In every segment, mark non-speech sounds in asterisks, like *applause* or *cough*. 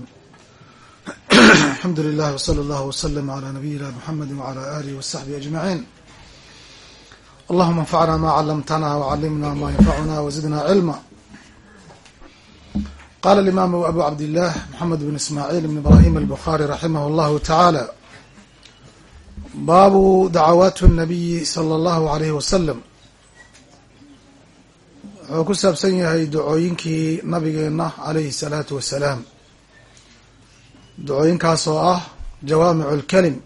*coughs* alxamdu lilah wslى اllah wslm عlى nabiyina mxamedi wعlى alih wsaxbihi aجmaعin allahuma اnfacna ma clamtna wcalimna ma yanfacuna wzidna cilma qala اlimam abu cabdillah mxamed bn ismaaعil bn ibrahim albukhari raximah اllahu taعalى baabu dacawaat الnabiyi slى اllahu عalayh waslm wuxuu ku saabsan yahay ducooyinkii nabigeena alayhi الsalaatu wasalaam ducooyinkaas oo ah jawaamicu lkelim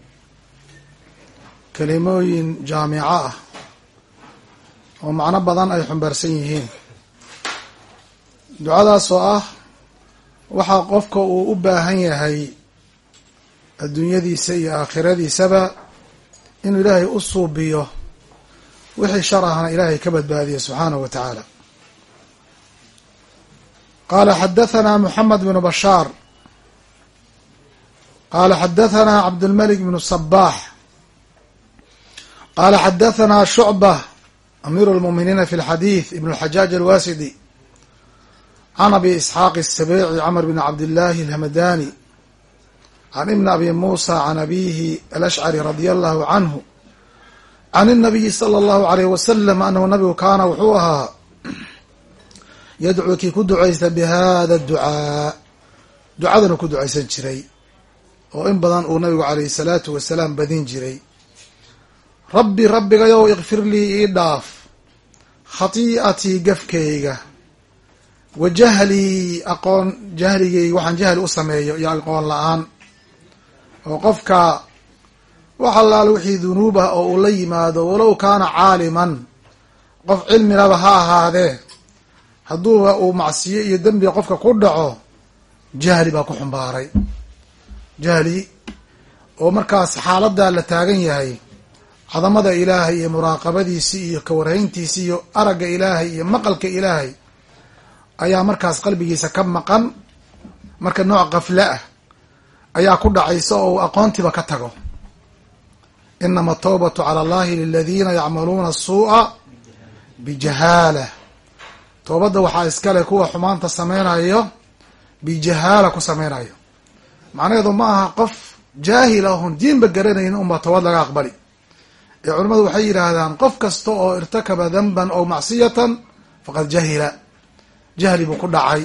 kelimooyin jaamico ah oo macno badan ay xumbaarsan yihiin. Ducadaas oo ah waxaa qofka uu u baahan yahay adduunyadiisa iyo aakhiradiisaba inuu ilaahay u suubiyo wixii shar ahna ilaahay ka badbaadiyo subxaanahu wa tacaala. Qaala xadathana moxamed bnu bashaar qala xadathana cabdulmalik bnu sabax qala xadathana shucba amiru lmuminiina fi lxadiid ibn lxajaaj alwasidi can abi isxaaq asabeeci camr bn cabdillahi alhamadani can ibni abi muusa can abihi alashcari radia allahu canhu can الnabiyi salى اllahu alayh wasalam anahu nabigu kaana wuxuu ahaa yadcuu kii ku ducaysta bihada ducaa ducadanu ku ducaysan jiray oo in badan uu nabigu calayhi salaatu wasalaam badin jiray. Rabbi rabbigayow ikfir lii ii dhaaf khatii'atii gafkayga wa jahlii aqoon jahligayga waxaan jahli u sameeyo iyo aqoon la'aan. Oo qofka wax allaale wixii dunuub ah oo uu la yimaado walow kaana caaliman qof cilmilaba ha ahaadee hadduuba uu macsiyo iyo dembiga qofka ku dhaco jahli baa ku xumbaaray jahli oo markaas xaaladaa la taagan yahay cadamada ilaahay iyo muraaqabadiisi iyo kawarhayntiisi iyo aragga ilaahay iyo maqalka ilaahay ayaa markaas qalbigiisa ka maqan. Marka nooc kafle ah ayaa ku dhacaysa oo uu aqoontiiba ka tago. Inama atawbatu cala allahi liladina yacmaluuna asuu'a bijahaala. Toobadda waxaa iskale kuwa xumaanta sameynayo bijahaala ku sameynayo macnaheedu ma aha qof jaahil ahon diinba garanayn unba toobad laga aqbali. Ee culimmadu waxay yidhaahdaan qof kasta oo irtakaba danban ow macsiyatan faqad jahila. Jahli buu ku dhacay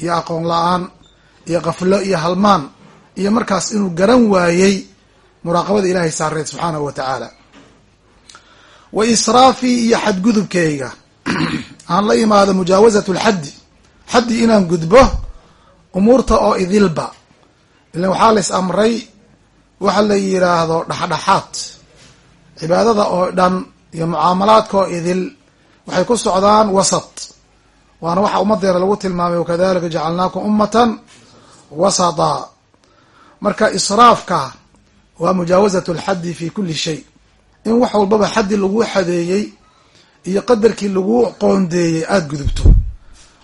iyo aqoon la'aan iyo qaflo iyo halmaan iyo markaas inuu garan waayey muraaqabada ilaahay saareed subxaanahu wa tacaala. Wa israafii iyo xadgudubkeyga. *clears throat* Aan la imaado mujaawazat lxaddi xaddi inaan gudbo umuurta oo idilba ilan waxaa la is amray waxa la yidhaahdo dhexdhexaad cibaadada oo dhan iyo mucaamalaadka oo idil waxay ku socdaan wasat. Waana waxa ummadeena lagu tilmaamay wakadalika jacalnaakum ummatan wasata. Marka israafka waa mujaawazat lxaddi fi kuli shay. In wax walbaba xaddi lagu xadeeyey iyo qadarkii lagu qoondeeyey aada gudubto.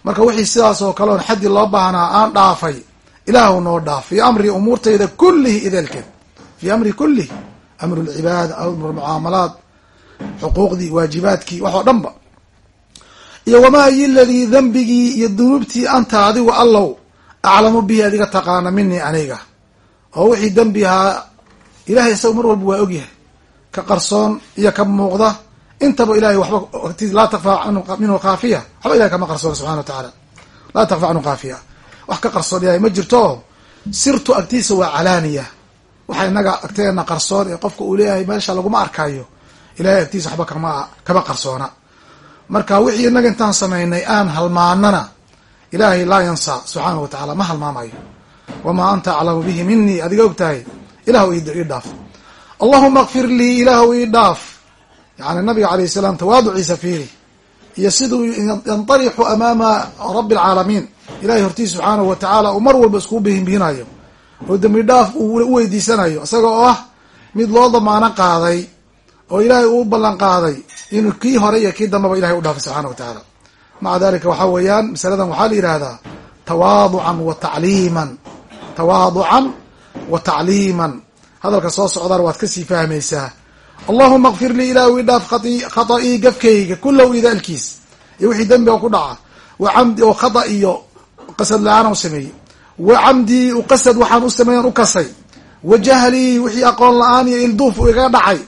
Marka wixii sidaas oo kale oon xaddi loo baahnaa aan dhaafay ilaahu noo dhaaf fii amri umuurtayda kullihi ideelkeed fii amri kullihi amru lcibaada amru lmucaamalaat xuquuqdii waajibaadkii wax oo dhan iyo wamaa yi ladii dembigii iyo dunuubtii anta adigu allow aclamu bihi adiga taqaana minii aniga oo wixii dembihaa ilahay isaga mar walba waa ogyahay ka qarsoon iyo ka muuqda intaba ilahay waxba laa takfa minhu khaafiya waxba ilahay kama qarsoona subxana wa tacaala laa takfa canhu khaafiya wax ka qarsoon ilahay ma jirto? Sirtu agtiisa waa calaaniya. Waxa inaga agteena qarsoon ee qofka uu leeyahay meesha laguma arkayo ilahay agtiisa waxba kama kama qarsoona. Marka wixii inaga intaan samaynay aan halmaanana ilaahay laa yansaa subxaanahu wa tacaala ma halmaamayo. Wamaa anta aclamu bihi minii adiga og tahay ilahu ii dhaaf. Allahuma kfir lii ilaahu ii dhaaf. Yani nabiga alayh salaam tawaaduciisa fiiri iyo siduu yanطarixu amaama rabi اlcaalamiin ilahay hortiis subxaanahu wa tacaala uu mar walba iskugu bihinbihinayo oo dembi dhaaf uu u weydiisanayo isaga oo ah mid loo damaano qaaday oo ilaahay uu ballan qaaday inuu kii hore iyo kii dambaba ilahay u dhaafay subxana wa tacaala. Maca dalika waxaa weeyaan masaladan waxaa la yihahdaa tawaaducan wa tacliiman. Tawaaducan wa tacliiman. Hadalka soo socdaan waad ka sii fahmaysaa allahuma kfir lii ilaahu idhaaf khaطa'ii gafkayga kulahu idaalkiis iyo wixii dembiga ku dhaca. Wa camdi oo khata iyo qasad la'aan u sameeyey. Wa camdii uqasad waxaan u sameeyan u kasay. Wa jahlii wixii aqoon la'aan iyo ilduuf u igaga dhacay.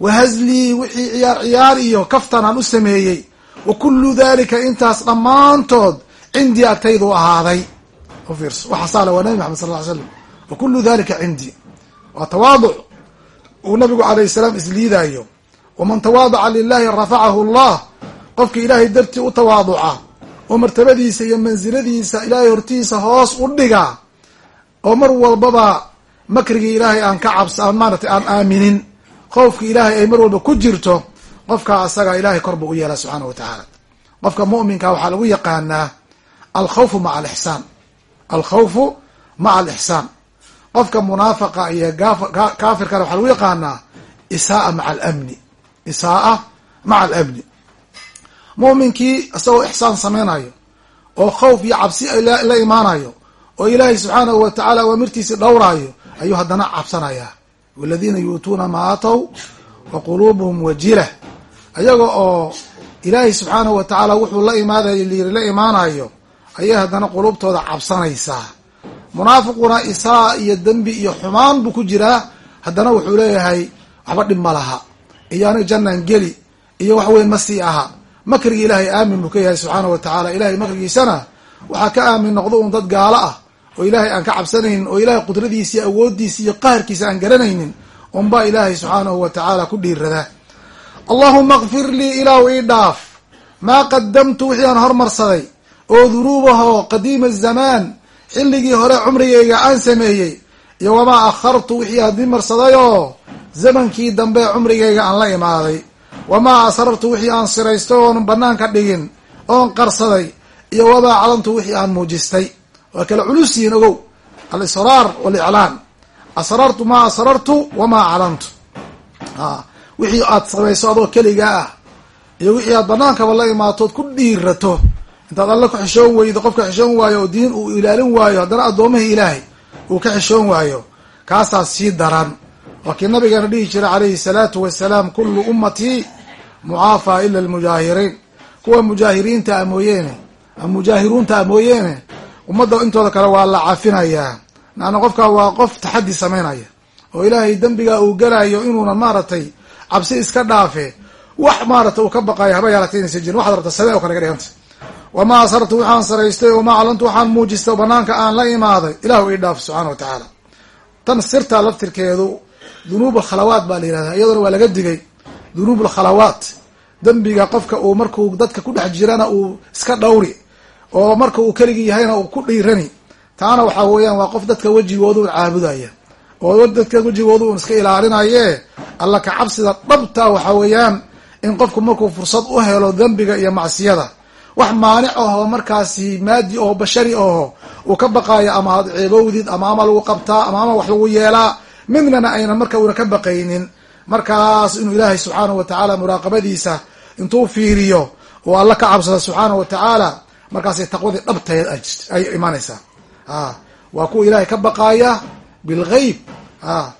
Wa hazlii wixii ciyaar ciyaar iyo kaftan aan u sameeyey. Wa kullu dalika intaas dhammaantood cindii agtaydu ahaaday. Ufiirso waxasaale waa nabi maxamed sal ly slam wa kullu dalika cindii waa tawaaduc uu nabigu alayh salaam isliidaayo waman tawaadaca lilahi rafacahu allah qofka ilaahay dartii u tawaaduca oo martabadiisa iyo mansiladiisa ilaahay hortiisa hoos u dhiga oo mar walbaba makrigii ilaahay aan ka cabs aan maaratay aan aaminin khoofka ilaahay ay mar walba ku jirto qofka asaga ilaahay kor buu u yeelaa subxaana wa tacaala. Qofka mu'minka waxaa lagu yaqaanaa alkhawfu maca alixsaan alkhawfu maca alixsaan qofka munaafaqa iyo kaafirkana waxaa lagu yaqaanaa isaaa maca alamni. Isaaa maca alamni. Mu'minkii isagoo ixsaan samaynayo oo khawf iyo cabsi la imaanayo oo ilaahay subxaanahu wa tacaala awaamirtiisi dhowraayo ayuu haddana cabsanayaa. Waladiina yuutuuna maa aatow wa quluubuhum wajila ayaga oo ilaahay subxaanahu wa tacaala wuxuu la imaadayo yiri la imaanayo ayay haddana quluubtooda cabsanaysaa munaafiquna isaa iyo dembi iyo xumaan buu ku jiraa. Haddana wuxuu leeyahay waxba dhib ma laha. Iyo aniga jannaan geli iyo wax weyn ma sii aha. Makrigi ilaahay aamin buu ka yahay subxaana wa tacaala. Makrigiisana waxaa ka aamin noqdo un dad gaalo ah oo ilaahay aan ka cabsanaynin oo ilaahay qudradiisa iyo awooddiisa iyo qaharkiisa aan garanaynin unbaa ilaahay subxaanahu wa tacaala ku dhiirada allahuma kfir lii ilaahu ii dhaaf. Maa qadamtu wixii aan hormarsaday oo dunuubaho qadiima zamaan xilligii hore cumrigayga aan sameeyey iyo wamaa akhartu wixii aan dimarsadayoo zamankii dambe cumrigayga aan la imaaday. Wamaa asrartu wixii aan siraystay oon banaanka dhigin oon qarsaday iyo wamaa calantu wixii aan muujistay. Waa kala culus yihiin ogow alisraar waliclaan. Asrartu maa asrartu wamaa calantu wixii aad samayso adoo keligaa ah iyo wixii aad banaankaba la imaatood ku dhiirato intaad alle ku xishoon weydo qofka xishoon waayo oo diin uu ilaalin waayo haddana addoomihii ilaahay uu ka xishoon waayo kaasaa sii daran. Waa kii nabigeena dhihi jiray calayhi salaatu wasalaam kullu ummatii mucaafaa ila almujaahiriin kuwa mujaahiriinta a mooyeene mujaahiruunta a mooyeene ummadda intooda kale waa la cafinayaa laanna qofka waa qof taxaddi samaynaya oo ilaahay dembiga uu gelayo inuuna maaragtay cabsi iska dhaafe wax maarata uu ka baqayo haba yaalatay inaysa jirin waxad rabta samee o kale ga dhiganta wamaa asartu waxaan saraystay wamaa calantu waxaan muujistay banaanka aan la imaaday ilahu ii dhaaf subxaana wa tacaala tan sirta laftirkeedu dunuub alkhalawaat baa la yihahdaa iyaduna waa laga digay dunuub alkhalawaat dembiga qofka uu markuu dadka ku dhex jirana uu iska dhawri oo marka uu keligii yahayna uu ku dhiirani taana waxaa weeyaan waa qof dadka wejigooda un caabudaya oo dadka wejigooda un iska ilaalinaye alla ka cabsida dhabta waxaa weeyaan in qofku markuu fursad u helo dembiga iyo macsiyada wax maanic ahoo markaasi maadi oo bashari aho uu ka baqaayo ama ad ceebowdid ama ama lagu qabtaa ama ama wax lagu yeelaa midnana aynan marka una ka baqaynin. Markaas inuu ilaahay subxaana wa tacaala muraaqabadiisa intuu fiiriyo oo alla ka cabsada wa tacaala markaasay taqwadii dhabteed ay imanaysaa a waa kuwa ilaahay ka baqaaya bilgeyb a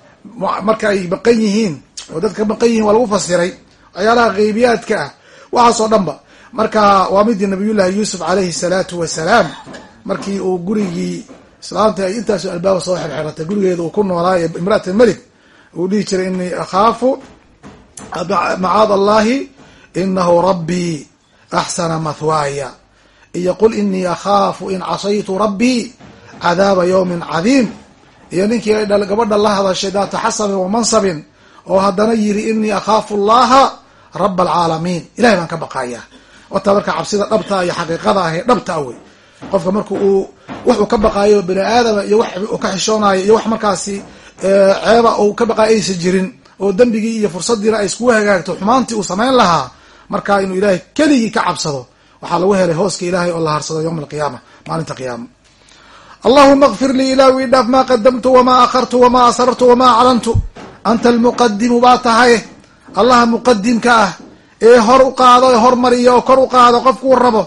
marka ay baqan yihiin oo dadka ka baqan yihiin waa lagu fasiray waxyaalaha geybiyaadka ah. Waxaasoo dhan ba marka waa midii nabiyullahi yuusuf calayhi salaatu wasalaam markii uu gurigii islaamta ay intaasu albaaba soo xirxiratay gurigeeda uu ku noolaayo imraat almelik uu dhihi jiray inii akhaafu macaad allahi inahu rabbii axsana mathwaaya. Iyo qul inii akhaafu in casaytu rabbii cadaaba yawmin cadiim. Iyo ninkii gabadha la hadashay daata xasabin wa mansabin oo haddana yiri inii akhaafu allaha raba alcaalamiin ilahay baan ka baqayaa wataa marka cabsida dhabta iyo xaqiiqada ah ee dhabta wey qofka marka uu wuxuu ka baqaayo bani aadama iyo wax uu ka xishoonayo iyo wax markaasi ceeba uu ka baqaayo aysa jirin oo dembigii iyo fursadiina ay iskugu hagaagto xumaantii uu samayn lahaa marka inuu ilaahay keligii ka cabsado waxaa lagu helay hooska ilaahay oo la harsado yowma alqiyaama maalinta qiyaama. Allahuma kfir lii ilahu ii dhaaf maa qadamtu wamaa akhartu wamaa asrartu wamaa aclantu. Anta almuqadimu baa tahay. Allaha muqadimka ah ee hor u qaado ee hormariya oo kor u qaado qofkuu rabo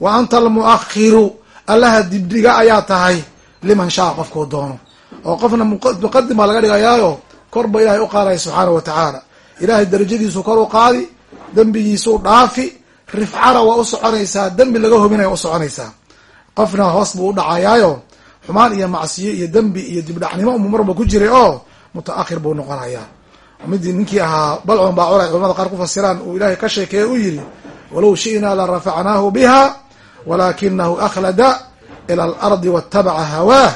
wa anta almuakhiru. Allaha dibdhiga ayaa tahay liman shaa qofkuu doono. Oo qofna muqadim baa laga dhigayaayo kor ba ilahay u qaadaya subxaana wa tacaala ilahay darajadiisu kor u qaadi dembigiisuu dhaafi rifcana waa u soconaysaa dembi laga hobinaya u soconaysaa. Qofna hoos buu u dhacayaayo xumaan iyo macsiyo iyo dembi iyo dibdhacnimo umu marba ku jiray oo muta-akhir buu noqonayaa midii ninkii ahaa balcon baa cora culamada qaar ku fasiraan uu ilaahay ka sheekeeye u yidhi walow shi'naa la rafacnaahu biha walaakinahu akhlada ila alardi watabaca hawaah.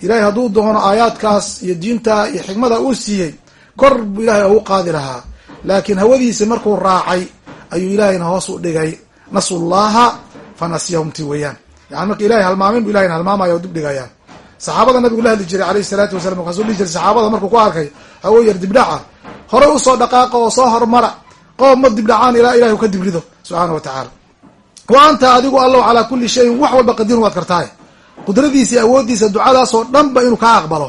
Ilahay hadduu doono aayaadkaas iyo diinta iyo xikmada uu siiyey kor buu ilahay ugu qaadi lahaa. Laakiin hawadiisi markuu raacay ayuu ilahayna hoos u dhigay nasu llaha fanasiyahum ti weeyaan. Yani marka ilahay halmaamin bu ilahayna halmaamaya o dib dhigayaan saxaabada nabigu la hadli jiray alayhi salaatu wasalam markaasuu dhihi jiray saxaabada markuu ku arkay hawo yar dibdhaca horey u soo dhaqaaqa oo soo hormara qoom ma dibdhacaan ilaa ilahay u ka dibrido subxaana wa tacaala wa anta adigu allow calaa kulli shayin wax walba qadiirun waad kartaay qudradiisa awooddiisa ducadaasoo dhanba inuu kaa aqbalo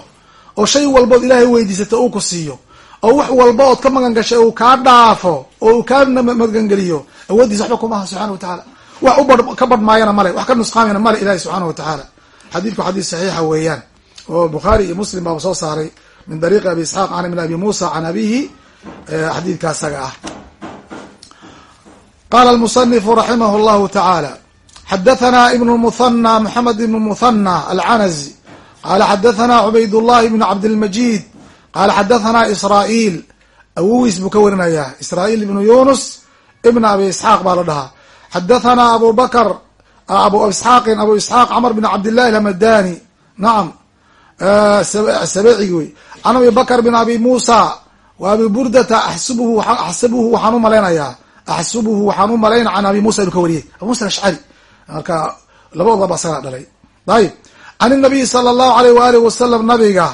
oo shay walbood ilaahay weydiisata uu ku siiyo oo wax walba ood ka magan gashay uu kaa dhaafo oo uu kaa magangeliyo awooddiisa waxba kuma aha subxana wa tacaala wax u ka badhmaayana male wax ka nusqaamayana male ilahi subxaana wa tacaala xadiidku xadiis saxiixa weeyaan oo bukhaari iyo muslim baaba soo saaray min dariiqi abi isxaaq can ibn abi muusa can abihi xadiidka asaga ah. Qala almusanifu raximah llahu tacaala xadathana ibn muhanى moxamed ibn muhanى alcanazi qala xadathana cubayd llahi ibn cabdilmajid qala xadathana israa'iil. Awogiis buu ka warinayaa israa'iil ibnu yunus ibn abi isxaaq baa la dhahaa. Xadathana abu bakr abu isxaaqin abu isxaaq camr bn cabdillahi alhamadani nacam sabecigi wey. Can abi bakr bn abi muusa wa abi burdata axsibhu axsibuhu waxaan u malaynayaa axsubuhu waxaan u malayna can abi musa inuu ka wariyey abu musa ashcari marka labadoodaba asagaa dhalay. Ayib can inabiyi sala allahu alayh waalihi wasalam nabiga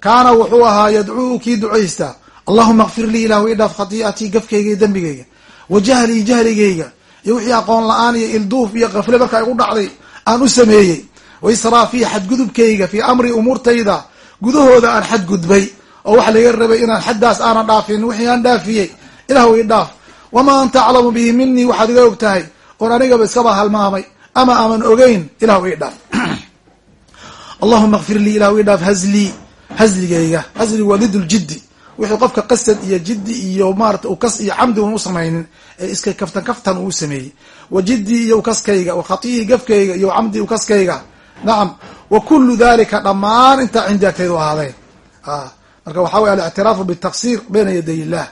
kaana wuxuu ahaa yadcuu kii ducaysta. Allahuma kfir lii ilahu idhaaf khatii'atii gafkayga iyo dembigayga wa jahlii jahligayga iyo wixii aqoon la'aan iyo ilduuf iyo kafle markaa igu dhacday aan u sameeyey wa israafii xadgudubkayga fii amri umuurtayda gudahooda aan xadgudbay oo waxa laga rabay inaan xaddaas aanan dhaafin wixii aan dhaafiyey ilahu idhaaf wamaa anta aclamu bihi minii waxaad iga og tahay oon anigaba iskaba halmaamay ama aaman ogeyn ilahu ii dhaaf. *clears throat* Allahuma kfir lii ilahu ii dhaaf hazlii hazligayga hazligu waa did ljiddi wixii qofka qasad iyo jiddi iyo maarata ukas iyo camdi un u samaynin ee iska kaftan kaftan uu sameeyey. Wa jiddii iyo ukaskayga wa khatiihi gafkayga iyo camdi ukaskayga nacam wa kulu dalika dhammaan intaa cindi agtaydu ahaaday marka waxaa wey alictiraafu bitaqsir bayna yaday illah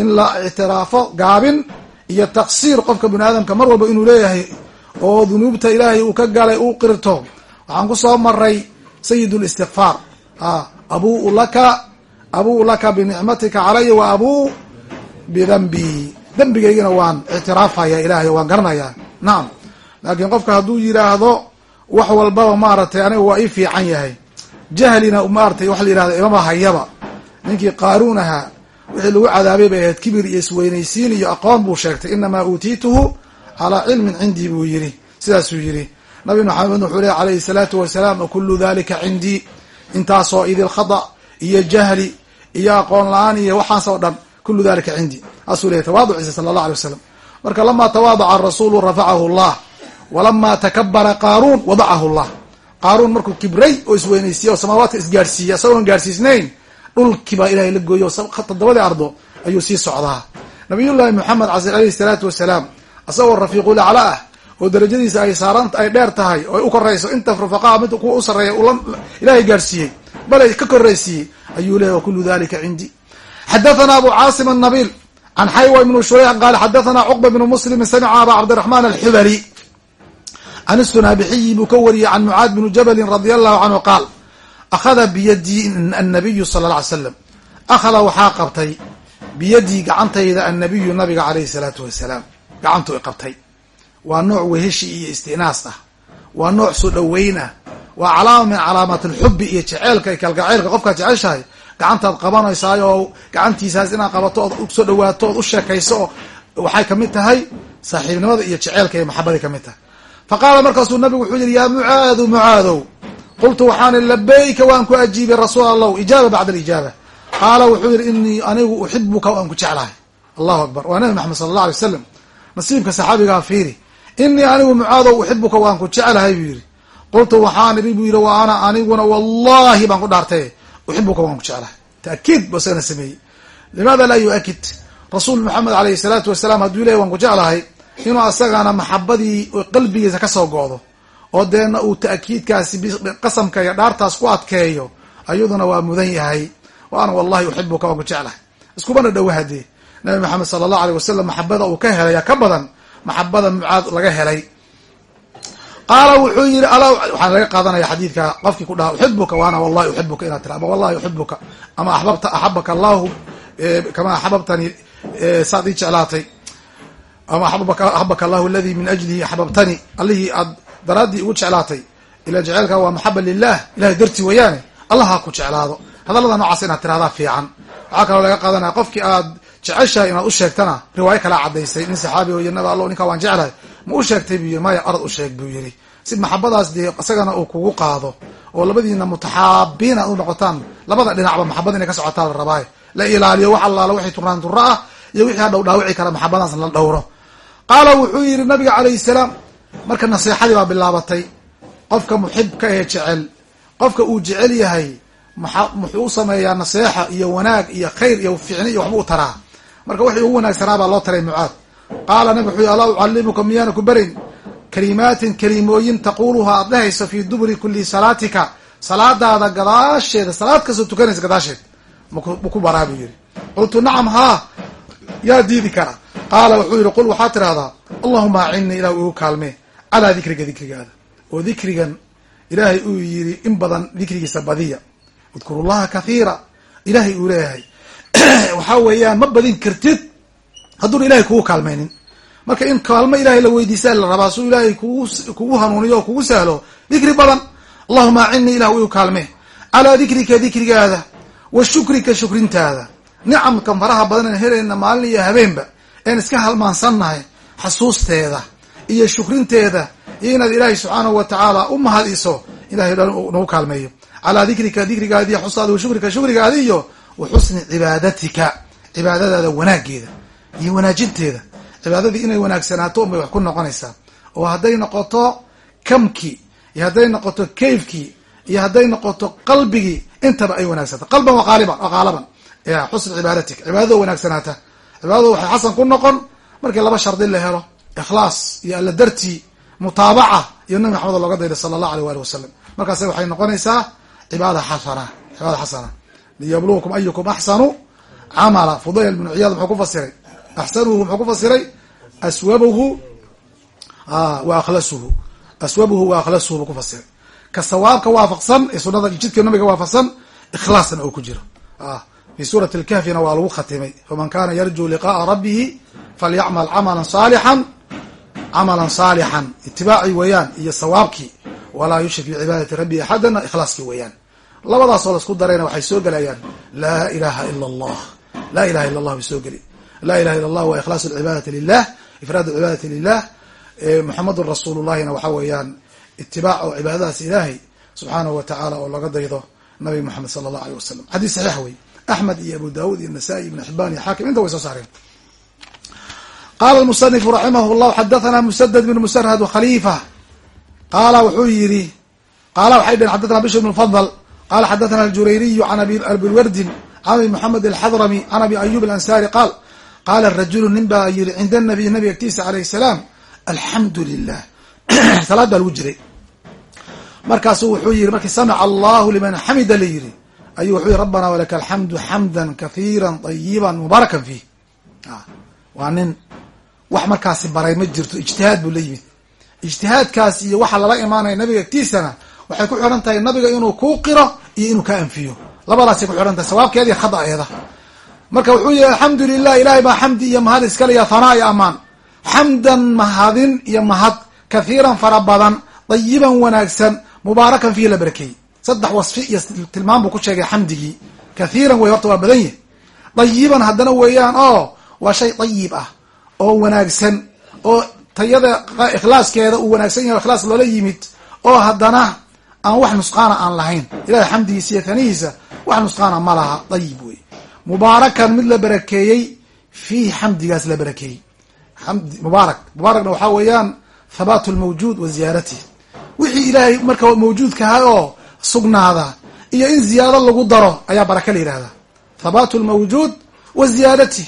in la ictiraafo gaabin iyo taqsiir qofka bini aadamka mar walba inuu leeyahay oo dunuubta ilaahay uu ka galay uu qirto. Waxaan ku soo maray sayid listikfaar abuu laka abuu laka binicmatika calaya wa abuu bidanbii dembigaygana waan ictiraafaya ilahay waan garanayaa. Nacam laakiin qofka hadduu yidhaahdo wax walbaba maaragtay aniga waa ii fiican yahay. Jahlina maaratay waxa la yihahda imama hayaba. Ninkii qaaruun ahaa wixii lagu cadaabay bay ahayd kibir iyo isweynaysiin iyo aqoon buu sheegtay inamaa uutiituhu calaa cilmin cindii buu yidhi. Sidaasuu yidhi. Nabi maxamed wuxuu leh alayhi salaatu wasalaam wakulu dalika cindii intaasoo idil khada iyo jahli iyo aqoon la'aan iyo waxaas oo dhan kulu dalika cindii saasuu leyahy tawaaduciisa sala allah alay wasalam marka lamaa tawaadaca arasuulu rafacahu llah walamaa takabara qaaruun wadacahu llah qaaruun markuu kibray oo isweynaysiiye oo samaawaadka isgaarhsiiya isagoon gaarsiisnayn dhulkii baa ilahay la gooyo toddobadii ardo ayuu sii socdaa. Nabiyullahi moxamed alayhi salaatu wasalaam isagoo rafiiqul acla ah oo darajadiisa ay saaran ay dheer tahay oo ay u korayso inta rufaqaa mid kuwa u sarreeya ilaahay gaarsiiyey bale ka koraysiiyey ayuu leeyahy wakulu dalika cindii xadathana abu caasim annabil can xaywa ibnu shureyx qaala xadathana cuqba bnu muslim samica aba cabdiraxman alxubali can sunaabixiyi buu ka wariyey can mucaad bni jabalin radi allahu canhu qaal akhada biyadii annabiyu sala alla ly slam akhada waxaa qabtay biyadii gacantayda annabiyu nabiga calayhi salaatu wasalaam gacantu i qabtay waa nooc weheshi iyo istinaas ah waa nooc soo dhoweyn ah waa calaama min calaamaat alxubbi iyo jeceelka iyo kalgaceylka qofkaad jeceshahay gacantaad qabanaysaay oo gacantiisaas inaad qabato ood u soo dhawaato ood u waxay ka mid tahay saaxiibnimada iyo jeceelka iyo maxabaday ka mid tahay fa qaala markaasuu nabigu wuxuu yihi yaa mucaadu mucaadow qultu waxaan labayka waan ku ajiibay rasuul allah ijaaba bacda alijaaba qaala wuxuu yihi inii anigu uxibuka waan ku jeclahay allahu akbar waa nabi maxamed sala allah alay wasalam nasiibka saxaabigaa fiiri inii anigu mucaadow uxibuka waan ku jeclahay buu yihi qultu waxaan iri buu yihi wa aniguna wallahi baan ku dhaartay uxibuka waan ku jeclahay taakiid bu sameeyey limaada laa yu-akid rasuul maxamed alayhi salaatu wasalaam hadduu ilahy waan ku jeclahay inuu asagana maxabadii qalbigiisa ka soo go'do oo deena uu ta'kiidkaasi qasamka iyo dhaartaas ku adkeeyo ayaduna waa mudan yahay. Wa ana wallahi uxibuka waan ku jeclahay. Iskubana dhowa hadee nabi maxamed sala allahu aleyh wasalam maxabada uu ka helaya ka badan maxabada mucaad laga helay. Qaala wuxuu yihi ala waxaan laga qaadanaya xadiidka qofkii ku dhaha uxibuka waana wallahi uxibuka inaad tira ama wallahi uxibuka ama ababta axabaka allahu kama axbabtani saad ii jeclaatay ama axabaka allahu aladi min ajlihi axbabtani allihii aad daraaddii ugu jeclaatay ila jeceelka waa maxaba lilah ilahay darti weeyaane allah ha ku jeclaado. Hadallada noocaas inaad tirahdaa fiican. Waxaa kaloo laga qaadanaya qofkii aad jeceshahay inaad u sheegtana riwaayo kalaa cadaysay nin saxaabi o naba allo ninkaa waan jeclahay. Ma u sheegtay buu yiri maya arad u sheeg buu yiri si maxabadaas dee isagana uu kugu qaado oo labadiina mutaxaabiin aad u noqotaan labada dhinacba maxabada inay ka socotaa la rabaaye. La ilaaliyo wax allaala wixii turnaan turro ah iyo wixii hadhow dhaawici kara maxabadaas la dhowro qaala wuxuu yihi nabiga calayhi salaam marka naseexadii baa bilaabatay. Qofka muxibka ee jecel qofka uu jecel yahay muxuu u sameeyaa naseexa iyo wanaag iyo khayr iyo ficni iyo waxba u taraa. Marka wixii ugu wanaagsanaa baa loo taray mucaad. Qaala nabig wuxuu yhi alaa ucallimuka miyaana ku berayn kalimaatin kalimooyin taquluha aad dhehayso fii duburi kuli salaatika salaadaada gadaasheeda salaad kastoo tukanaysa gadaasheed. Maku baraa buu yihi qultu nacam haa yaa diidi kara qaala wuxuu yihi qul waxaad tidhahdaa allahuma acinnii ilah igu kaalmee calaa dikriga dikrigaada oo dikrigan ilaahay uu yiri in badan dikrigiisa badiya udkuru llaha kathiira ilaahay uu leeyahay waxaa weeyaan ma badin kartid hadduuna ilahay kugu kaalmaynin marka in kaalmo ilahay la weydiisaa la rabaa suu ilaahay kugu hanuuniyo oo kugu sahlo dikri badan allahuma acinnii ilah igu kaalmee calaa dikrika dikrigaada wa shukrika shukrintaada nicamkan faraha badan aan helayna maalin iyo habeenba een iska halmaansannahay xasuusteeda iyo shukrinteeda iyo inaad ilaahay subxaanahu wa tacaala u mahadiso ilahay nagu kaalmeeyo. Calaa dikrika dikrigaadi iyo xusaada wa shukrika shukrigaadi iyo wa xusni cibaadatika cibaadadaada wanaageeda iyo wanaajinteeda. Cibaadadii inay wanaagsanaato unbay wax ku noqonaysaa. Oo hadday noqoto kamki iyo hadday noqoto kayfkii iyo hadday noqoto qalbigii intaba ay wanaagsanto qalban waqaaliban qaalaban. Xusni cibaadatika cibaadada wanaagsanaata cibaadada waxay xasan ku noqon. Markii laba shardi la helo ikhlaas iyo alla dartii mutaabaca iyo nabi maxamed looga dayday sala allahu aleyh waali wasalam markaas waxay noqonaysaa cibaada xasana cibaada xasana. Liyabluwakum ayukum axsanu camala. Fudayl bnu ciyaad muxuu ku fasiray. Axsanuhu muxuu ku fasiray. Aswabuhu wa akhlasuhu. Aswabuhu wa akhlasuhu buu ku fasiray. Ka sawaabka waafaqsan ee sunada jidka nabiga waafaqsan ikhlaasna oo ku jiro fi suurati lkahfina waa lagu khatimay faman kana yarju liqa'a rabbihi falyacmal camalan saalixan camalan saalixan itibaaci weeyaan iyo sawaabkii walaa yushrik bicibaadati rabbi axadana ikhlaaskii weeyaan labadaasoo la isku darayna waxay soo gelayaan laa ilaha ila allah laa ilaha illa allah bay soo geli laa ilaha illa allah waa ikhlaasu lcibaadati lilah ifraad cibaadati lilah muxamedun rasuulu llahina waxa weeyaan itibaac oo cibaadadaas ilaahay subxaanahu wa tacaala oo laga daydo nabi moxamed sala allah aleyh wasalam xadiis saxiix wey axmed iyo abu daawud iyo nasaa-i ibn xibaan iyo xaakim inta way soo saareen qala musanifu raximah llah xadathana musadad bn musarhad khalifa qaala wuxuu yihi qaala waxay dheheen xadathana bishr bn fadl qala xadathana aljurayriyu can abilwardin can abi moxamed alxadrami can abi ayub alansari qaal qaala rajulu nin baa yihi cinda nabiy nabiga agtiisa alayh salaam alxamdu lilah salaad baa lagu jiray markaasu wuxuu yihi markii samica allahu liman xamida la yihi ayuu wuxuu yihi rabbana walaka alxamdu xamda kahiira طayiba mubaarakan fiih waa nin wax markaasi baray ma jirto ijtihaad buu la yimid ijtihaadkaas iyo waxa lala imaanaya nabiga agtiisana waxay ku xidhan tahay nabiga inuu kuu qiro iyo inuu ka anfiyo labadaasay ku xidhan tahay sawaabkeeda iyo khada'eeda marka wuxuu yihi alxamdu lilah ilahay baa xamdi iyo mahad iskale iyo hanaa iyo amaan xamdan mahadin iyo mahad kathiiran fara badan dayiban wanaagsan mubaarakan fiihi la barakeeyey saddex wasfi iyo tilmaam buu ku sheegay xamdigii. Kathiiran wey horta waa badan yahy dayiban haddana weeyaan oo waa shay dayib ah oo wanaagsan oo tayada ikhlaaskeeda uu wanaagsan yahay ikhlaas loola yimid oo haddana aan wax nusqaana aan lahayn. Ilahay xamdigiisa iyo tanihiisa wax nusqaana ma laha. Dayib wey mubaarakan mid la barakeeyey fiihi xamdigaas la barakeeyey. Amd mubaarak. Mubaarakna waxaa weeyaan thabaatu lmawjuud wa ziyaaratih wixii ilaahay marka mawjuudkaha oo sugnaada iyo in ziyaado lagu daro ayaa baraka la yihahdaa thabaatu lmawjuud wa ziyaadatih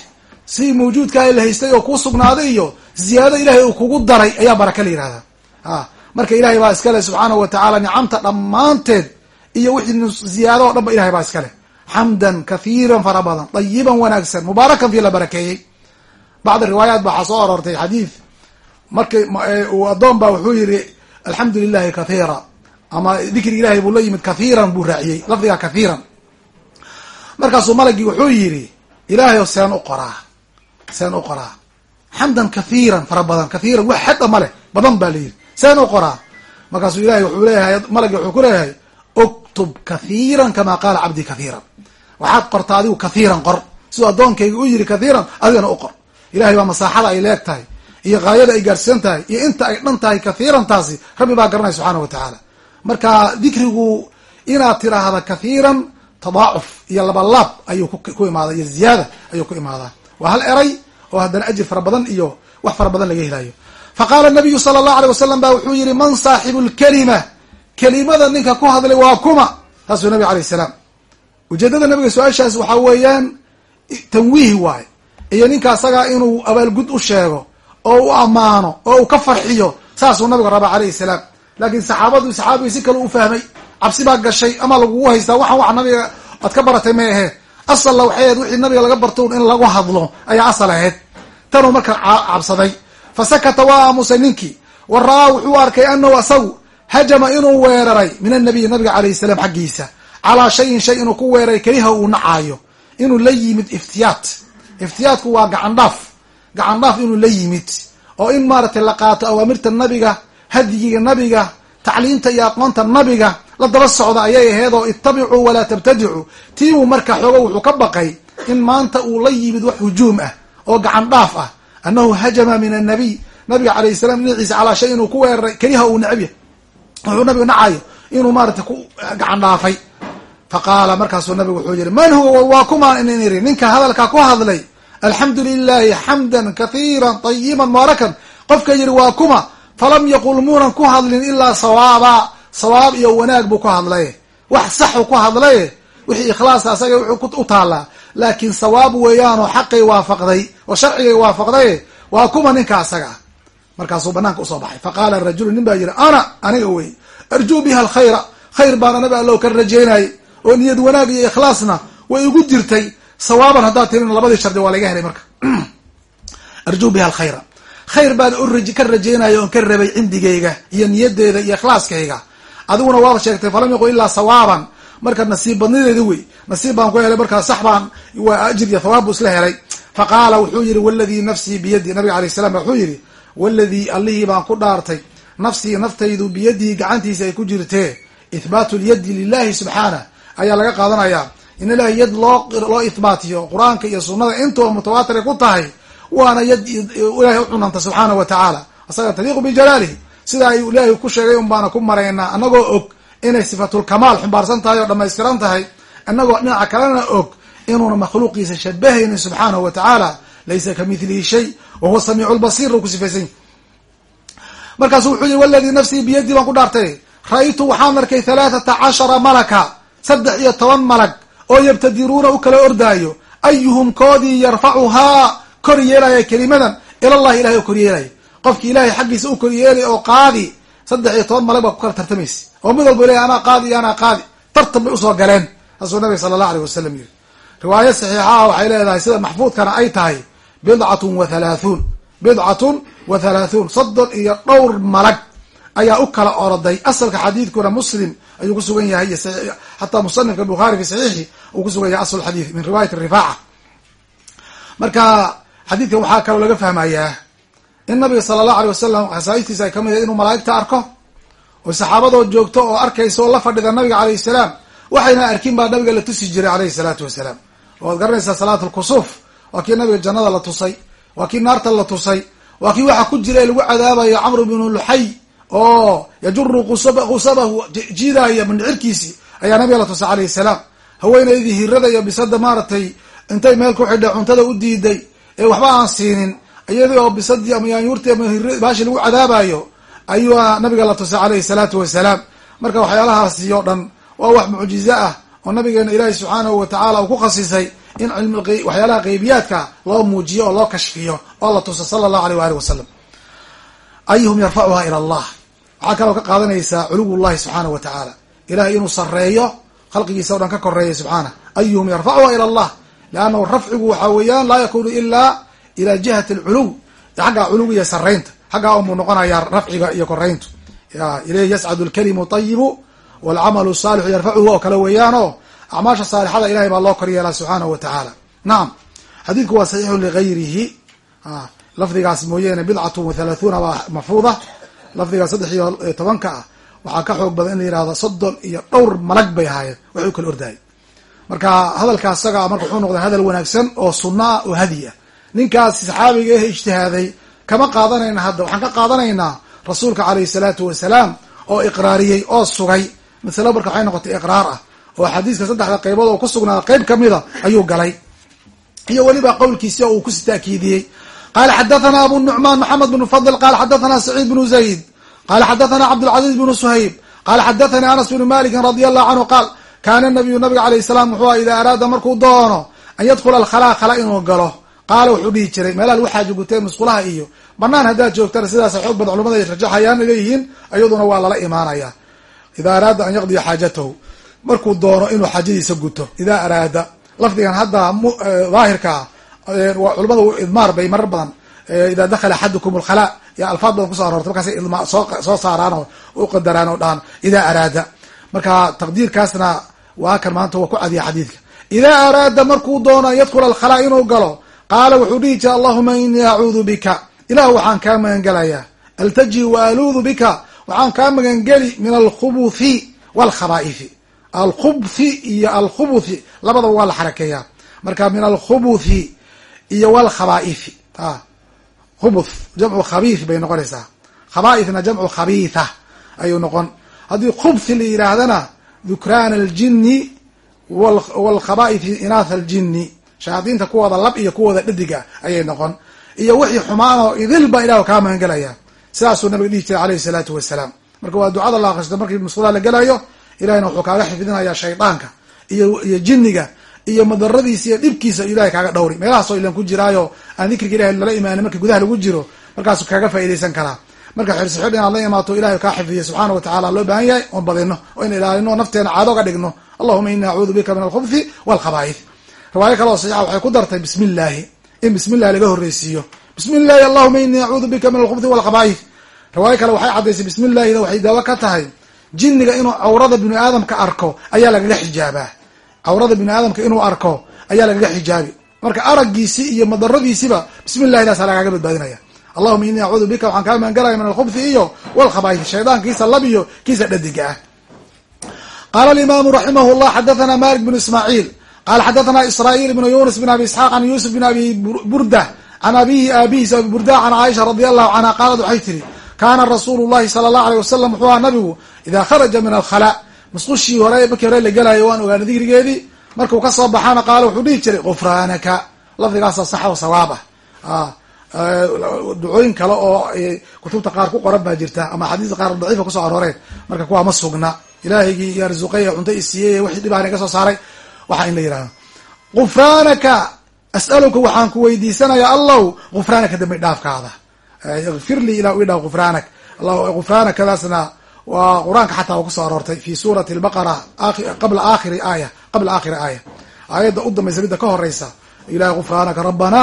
si mawjuudkaa la haystay oo kuu sugnaaday iyo ziyaado ilahay uu kugu daray ayaa baraka la yihahdaa a marka ilahay baa iskale subxaanahu wa tacaala nicamta dhammaanteed iyo wixii ziyaado o dhan ba ilahay baa iskale xamdan kathiiran fara badan dayiban wanaagsan mubaarakan fii la barakeeyey. Bacd riwaayaat ba waxaa soo aroortay xadiid markay uu addoon ba wuxuu yihi alxamdu lilahi kathiira ama dikri ilahay buu la yimid kathiiran buu raaciyey lafdiga kathiiran. Markaasuu malagii wuxuu yidhi ilaahay seen u qoraa seen u qoraa. Xamdan kathiiran fara badan. Kathiiran wax xedda ma leh badan baa la yidhi. Seen u qoraa. Markaasuu ilahay wuxuu leeyahay malagii wuxuu ku leeyahay uktub kathiiran kama qaala cabdii kathiiran. Waxaad qorta adigu kathiiran qor. Siduu addoonkayga u yiri kathiiran adigana u qor. Ilahay baa masaaxada ay leeg tahay iyo gaayada ay gaarsiisan tahay iyo inta ay dhan tahay kathiirantaasi rabbi baa garanaya subxaana wa tacaala marka dikrigu inaad tiraahda kathiiran tadaacuf iyo labalaab ayuu ku imaada iyo ziyaada ayuu ku imaadaa. Waa hal eray oo haddana ajir fara badan iyo wax fara badan laga helayo fa qaala nabiyu sala allahu alay wasalam ba wuxuu yihi man saaxibu lkalima kelimada ninka ku hadlay waa kuma taasuu nabig alayh salaam. Ujeedada nabiga su'aashaas waxaa weeyaan tanwiih waay iyo ninka asagaa inuu abaalgud u sheego oo u ammaano oo uu ka farxiyo saasuu nabiga raba alayhi salaam laakiin saxaabadu saxaabigii si kale u fahmay cabsi baa gashay ama lagugu haystaa. Waxaan wax nabiga aad ka baratay may ahayd asalna waxay ahayd wixii nabiga laga barto in lagu hadlo ayaa asal ahayd. Tanuu marka cabsaday. Fa sakata waa aamusay ninkii. Wa ra'aa wuxuu arkay anahu asagu hajama inuu weeraray min annabiy nabiga calayhi salaam xaggiisa. Calaa shayin shay inuu ku weeraray keliha uu nacaayo. Inuu la yimid iftiyaat. Iftiyaatku waa gacan dhaaf gacan dhaaf inuu la yimid. Oo in maaragtay la qaato awaamirta nabiga hadyiga nabiga tacliimta iyo aqoonta nabiga la daba socda ayay ahayd oo ittabicuu walaa tabtadicuu tiibuu marka xoogo wuxuu ka baqay in maanta uu la yimid wax hujuum ah oo gacan dhaaf ah. Annahu hajama min annabiy nabiga calayhi salaam dhinaciisa calaa shay inuu ku weeraray keliha uu necab yahy wuxuu nabiga nacayo inuu maaragtay ku gacan dhaafay. Fa qaala markaasuu nabigu wuxuu yihi man huwa waa kuma inin iri ninka hadalkaa ku hadlay alxamdu lilahi xamdan kathiira tayiban mubaarakan. Qofka yihi waa kuma falam yaqul muunan ku hadlin ilaa sawaaba sawaab iyo wanaag buu ku hadlaye wax saxu ku hadlaye wixii ikhlaaska asaga wuxuu u taalaa laakiin sawaab weeyaanoo xaqay waafaqday oo sharcigay waafaqdaye waa kuma ninka asaga. Markaasuu banaanka u soo baxay. Fa qaala rajulu nin baa yihi ana aniga wey. Arjuu biha alkhayra. Khayr baana nabi allow ka rajeynayay oo niyad wanaag iyo ikhlaasna way igu jirtay. Sawaaban haddaad tirin labadii shardi waa laga helay marka. *clears throat* Arjuu biha alkhayra khayr baan ka rajeynaya oon ka rabay cindigayga iyo niyadeeda iyo ikhlaaskayga. Adiguna waaba sheegtay falam yaqul ilaa sawaaban. Marka nasiib badnideedi wey. Nasiib baan ku helay markaa sax baan waa ajir iyo thawaab buu isla helay. Fa qaala wuxuu yihi waladii nafsii biyadi nabiga alayh salam wuxuu yihi waladii allihii baan ku dhaartay nafsii naftaydu biyadihi gacantiisa ay ku jirtee ithbaatu lyadi lilahi subxaanah ayaa laga qaadanayaa in ilahay yad loo loo ithbaatiyo qur'aanka iyo sunnada intuba mutawaatiray ku tahay waana yad ilahay ucunanta subxaana wa tacaala. Asaga taliiqu bijalaalihi sida ay ilaahay ku sheegay un baana ku maraynaa anagoo og inay sifatulkamaal xumbaarsan tahay oo dhamaystiran tahay inagoo dhinaca kalena og inuuna makhluuqiisa shabahaynin subxaanahu wa tacaala laysa ka milihi shay wa huwa samiicu lbasiir u ku sifaysan yahy markaasu wuxuu yihi waladii nafsii biyadii baan ku dhaartay. Ra'aytu waxaan arkay halaathata cashara malaka saddex iyo toban malag oo yabtadiruuna u kala ordaayo. Ayuhum koodii yarfacuhaa kor yeelaya kelimadan. Ilallahi ilahay oo kor yeelaya. Qofki ilahay xaggiisa u kor yeelay oo qaadi saddex iyo toban malag baa ku kala tartamaysa. Oo mid walba ilahay anaa qaadi iyo anaa qaadi. Tartan bay u soo galeen. Saasuu nabiga sala allah aleyh wasalam yiri. Riwaayo saxiixaha waxay leedahay sida maxfuudkana ay tahay bidcatun wa halaathun bidcatun wa halaathun soddon iyo dhowr malag ayaa u kala oroday asalka xadiidkuna muslim ayuu kusugan yahay xataa musanifka bukhaari fi saxiixi uu kusugan yahay asl xadiid min riwaayat rifaaca. Marka xadiidkan waxaa kaloo laga fahmayaa in nabiga sala allahu alay wasalam xasaaistiisa ay ka mid yahay inuu malaa'igta arko oo saxaabadoo joogto oo arkaysa oo la fadhida nabiga calayhi salaam waxayna arkin baa nabiga la tusi jiray caleyhi salaatu wasalaam. Waad garanaysaa salaat lkusuuf waa kii nabiga jannada la tusay waa kii naarta la tusay waa kii waxa ku jira ee lagu cadaabayo camru bnu luxay oo yajuru qusabahu jiidaya mindhicirkiisii ayaa nabiga la tusay calayhi salaam. Haweenaydii hirada iyo bisada maaragtay intay meel ku xidhay cuntada u diiday ee waxba aan siinin iyadii oo bisadii ama yaanyuurtii ama baashi lagu cadaabayo ayuu nabiga la tusay calayhi salaatu wasalaam. Marka waxyaalahaasi oo dhan waa wax mucjize ah oo nabigeena ilaahi subxaanahu watacaala uu ku khasisay in waxyaalaha qeybiyaadka loo muujiyo oo loo kashfiyo oo la tuso sala allahu aleyh waali wasalam ayuhum yarfacuha ila allah. Waxaa kaloo ka qaadanaysaa culuwullahi subxaanahu wa tacaala ilahay inuu sareeyo khalqigiisa o dhan ka koreeya subxaanah ayuhum yarfacuha ila allah leannahu rafcigu waxaa weeyaan laa yakunu ilaa ila jihati alculuw xaggaa culuwiya saraynta xaggaa unbuu noqonayaa rafciga iyo korayntu ilayhi yascadu alkalimu ayibu walcamalu saalixu yarfacuhu oo kale weeyaanoo acmaasha saalixada ilahay baa loo kor yeelaa subxaanahu wa tacaala nacam xadiidku waa saxiixu ligayrihi lafdigaas mooyeene bidcatun wa halaathuna baa maxfuuda lafdiga saddex iyo tobanka ah waxaa ka xoog badan in la yihahdo soddon iyo dhowr malag bay ahaayeen waxay u kala ordaayay marka hadalka asaga marka wuxuu noqday hadal wanaagsan oo sunno ah oo hadi ah ninkaasi saxaabiga eh ijtihaaday kama qaadanayna hadda waxaan ka qaadanaynaa rasuulka caleyhi salaatu wasalaam oo iqraariyey oo sugay. Masalo marka waxay noqotay iqraar ah oo xadiiska saddexda qaybood oo ku sugnaada qayb kamida ayuu galay. Iyo weliba qowlkiisi oo uu kusi taakiidiyey qala xadathana abu nucmaan maxamed bn fadl qala xadathana saciid bnu zayd qala xadathana cabdlcaziz bnu suhayb qala xadathani anas bnu malikin radi allahu canhu qaal kaana nabiyu nabiga alayh salaam wuxuu idaa araada markuu doono an yadkhula alkhalaa khala inuu galo qaala wuxuu dhihi jiray meelaha lagu xaaji guteen musqulaha iyo banaan haddaad joogtana sidaasa xoog badan culamada ay rajaxayaan leeyihiin iyaduna waa lala imaanaya idaa araada an yaqdiya xaajatahu markuu doono inuu xaajadiisa guto idaa araada lafdigan hadda daahirkaa culamada idmaar bay marar badan idaa dakhala axadukum alkhala ya alfaad badan kuso aroortay markaasay soo saaraan oo u qadaraan oo dhahan idaa araada marka taqdiirkaasna waa kan maanta waa ku cadiya xadiidka. Idaa araada markuu doono an yadkhula alkhalaa inuu galo qaala wuxuu dhihi jira allahuma inii acuudu bika. Ilah waxaan kaa magangelayaa. Altaji wa aluudu bika? Waxaan kaa magangeli min alkhubuthi walkhabaa'ithi alkhubthi iyo alkhubuthi labadaba waa la xarakeeyaa. Marka min alkhubuthi iyo walkhabaa'ithi khubuth jamcu khabiith bay noqonaysaa. Khabaaithna jamcu khabiitha ayuu noqon haddii khubthi la yidhaahdana dhukraan aljini walkhabaa'ithi inaatha aljini shayaadiinta kuwooda lab iyo kuwooda dhadiga ayay noqon. Iyo wixii xumaan oo idilba ilah kaa magangelaya sidaasuu nabiga dhihi jiray alayhi salaatu wasalaam. Marka waa ducada la akristo markii musqulaha la gelayo ilahina wuxuu kaaga xifdinayaa shaydaanka iyo iyo jinniga iyo madaradiisa iyo dhibkiisa ilahay kaaga dhowri. Meelahaasoo ilan ku jiraayo aan dikriga ilahay lala imaanin markii gudaha lagu jiro markaasu kaaga faaidaysan karaa marka xirsi xidh inaad la imaato ilahay kaa xifdiya subxaana wa tacala loo baahan yahay oon badino. Oo in ilaalino nafteena caado ga dhigno. Allahuma ini acuudu bika min alkhubthi walkhabaaith. Riwaayo kale oo saxiixa waxay ku dartay bismi illaahi in bismi illahi laga horreysiiyo. Bismi illahi allahuma inii acuudu bika min alkhubthi walkhabaaith. Riwaayo kale waxay caddaysay bismi illahina waxay daawo ka tahay. Jinniga inuu cawrada bini aadamka arko ayaa lagaga xijaabaa. Cawrada bini aadamka inuu arko ayaa lagaga xijaabi. Marka araggiisi iyo madaradiisiba bismi illahidaasaa lagaaga badbaadinaya allahuma inii acuudu bika waxaan kaa magangalaya min alkhubthi iyo walkhabaaith shaydaankiisa lab iyo kiisa dhadiga ah. Qaala alimaamu raximah llah xadathana malik bnu ismaaciil. Qala xadathana israail bnu yunus bn abi isxaaq an yuusuf bn abi burda can abihi aabihiis abi burda can caaisha radi allahu canha qaalad waxay tiri kaana rasuulu llahi sala allahu aleyh wasalam wuxuu aha nabigu idaa kharaja min alkhala musqushii hore markii hore la gelayo waan ogaana dikrigeedii markuu ka soo baxana qaala wuxuu dhihi jiray gufraanaka lafdigaasa sax o sawaab ah ducooyin kale oo kutubta qaar ku qoran baa jirta ama axaadiista qaar daciifa ku soo arooreen marka kuwaa ma sugna. Ilaahigii iyo arsuqay cunto isiiyey wixii dhibaana ka soo saaray waxaa in la yihahdo gufraanaka as'aluka waxaan ku weydiisanayaa allow gufraanaka dambi dhaafkaada. Ikfir lii ilah idhaaf gufraanak gufraanakadaasna waa qur'aanka xataa ku soo aroortay fi suurati albaqara qabla aakhiri aaya qabla aakhiri aaya. Aayadda u dambaysa midda ka horeysa ilahi gufraanaka rabbana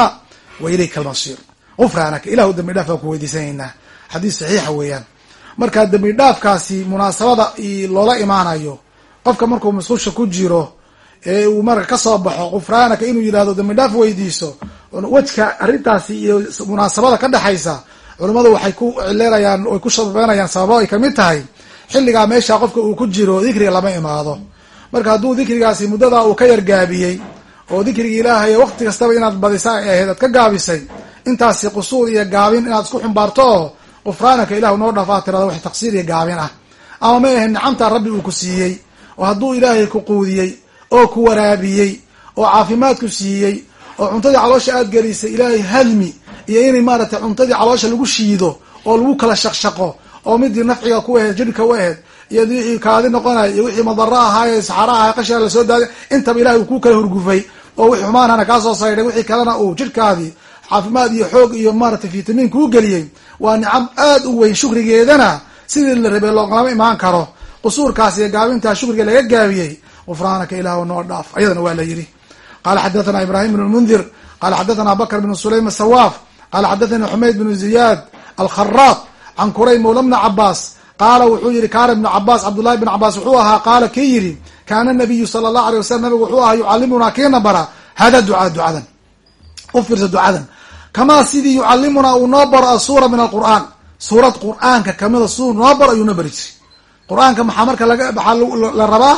wa ilayka almasiir gufraanaka ilahu dambi dhaaf baan ku weydiisanaynaa. Xadiis saxiixa weeyaan. Marka dambi dhaafkaasi munaasabada loola imaanayo qofka markuu musqusha ku jiro ee uu marka ka soo baxo gufraanaka inuu yidhahdo dambi dhaaf weydiiso wejka arrintaasi iyo munaasabada ka dhexaysa culammadu waxay ku cileerayaan ay ku shabeynayaan sababo ay ka mid tahay. Xilligaa meesha qofka uu ku jiro dikriga lama imaado. Marka hadduu dikrigaasi muddadaa uu ka yargaabiyey oo dikriga ilaahay waqti kastaba inaad badisa ay ahayd aad ka gaabisay intaasi qusuur iyo gaabin inaad isku xumbaarto oo gufraanaka ilahu noo dhaaf aad tirado wax taqsiir iyo gaabin ah. Ama ma ahayn nicamtaa rabbi uu ku siiyey oo hadduu ilaahay ku quudiyey oo ku waraabiyey oo caafimaad ku siiyey oo cuntadii caloosha aad gelisay ilaahay hadmi iyo inay maaragtay cuntadii caloosha lagu shiido oo lagu kala shaqshaqo oo midii nafciga ku aheyd jirhka u aheyd iyo wixii kaadi noqonay iyo wixii madaro ahaaye saxara aha qashina la soo daaday intaba ilahay uu ku kala hurgufay oo wixii xumaanhana kaa soo saydhay wixii kalena uu jirhkaadii caafimaad iyo xoog iyo maaragtay fitamiin kuu geliyey. Waa nicam aad u weyn shukrigeedana sidii la rabay loolama imaan karo. Qusuurkaas iyo gaabintaa shukriga laga gaabiyey gufraanaka ilaahu noo dhaaf ayadana waa la yidhi. Qala xadathana ibrahim bn lmundir qala xadathana bakr bn sulaym asawaaf qala xadathani xumayd bn ziyaad alkharaad can kuray mawla bna cabaas qaala wuxuu yihi kaana ibnu cabaas cabdullahi bn cabaas wuxuu ahaa qaala kii yidhi kaana nabiyu sala allahu alay wasalam nabigu wuxuu ahaa yucalimunaa kiina bara hada ducaa ducadan. U fiirsa ducadan kamaa sidii yucalimunaa uu noo baro asuura min alqur'aan. Suurad qur'aanka kamida siduu noo baro ayuu noo bari jiray. Qur'aanka maxaa marka laga maxaa la rabaa?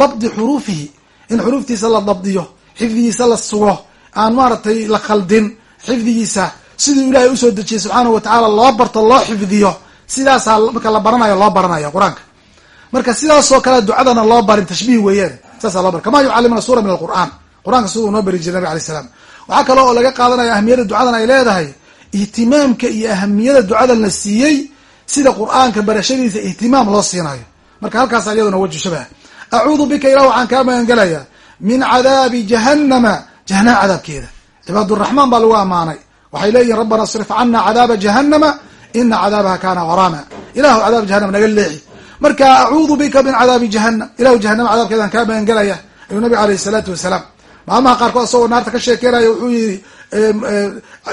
Dabdi xuruufihi. In xuruuftiisa la dabdiyo xifdigiisa la sugo aan maaragtay la khaldin xifdigiisa. Siduu ilaahay u soo dejiyey subxaanahu watacaala loo barto loo xifdiyo. Sidaasaa marka la baranayo loo baranaya qur'aanka. Marka sidaasoo kale ducadana loo barin tashbiih weeyaan. Saasa loo bari kamaa yucalimuna suura min alqur'aan qur'aanka siduu noo bari jiray nabig alay slam waxaa kale oo laga qaadanaya ahamiyada ducadan ay leedahay ihtimaamka iyo ahamiyada ducadan la siiyey sida qur'aanka barashadiisa ihtimaam loo siinayo. Marka halkaas iyaduna waju shabah acuudu bika ilah waxaan kaa magangelaya min cadaabi jahannama jahanama cadaabkeeda. Cibaaduraxmaan baa lagu ammaanay. Waxay leeyihiin rabbana srif cana cadaaba jahannama ina cadaabaha kana garaama ilahu cadaab jahanama naga leexi. Marka acuudu bika min cadaabi jahanam ilahu jahanama cadaabkeedaan kaa magangelaya ayuu nabig alayh isalaatu wasalaam maalmaha qaarkood asagoo naarta ka sheekeynaya wuxuu yihi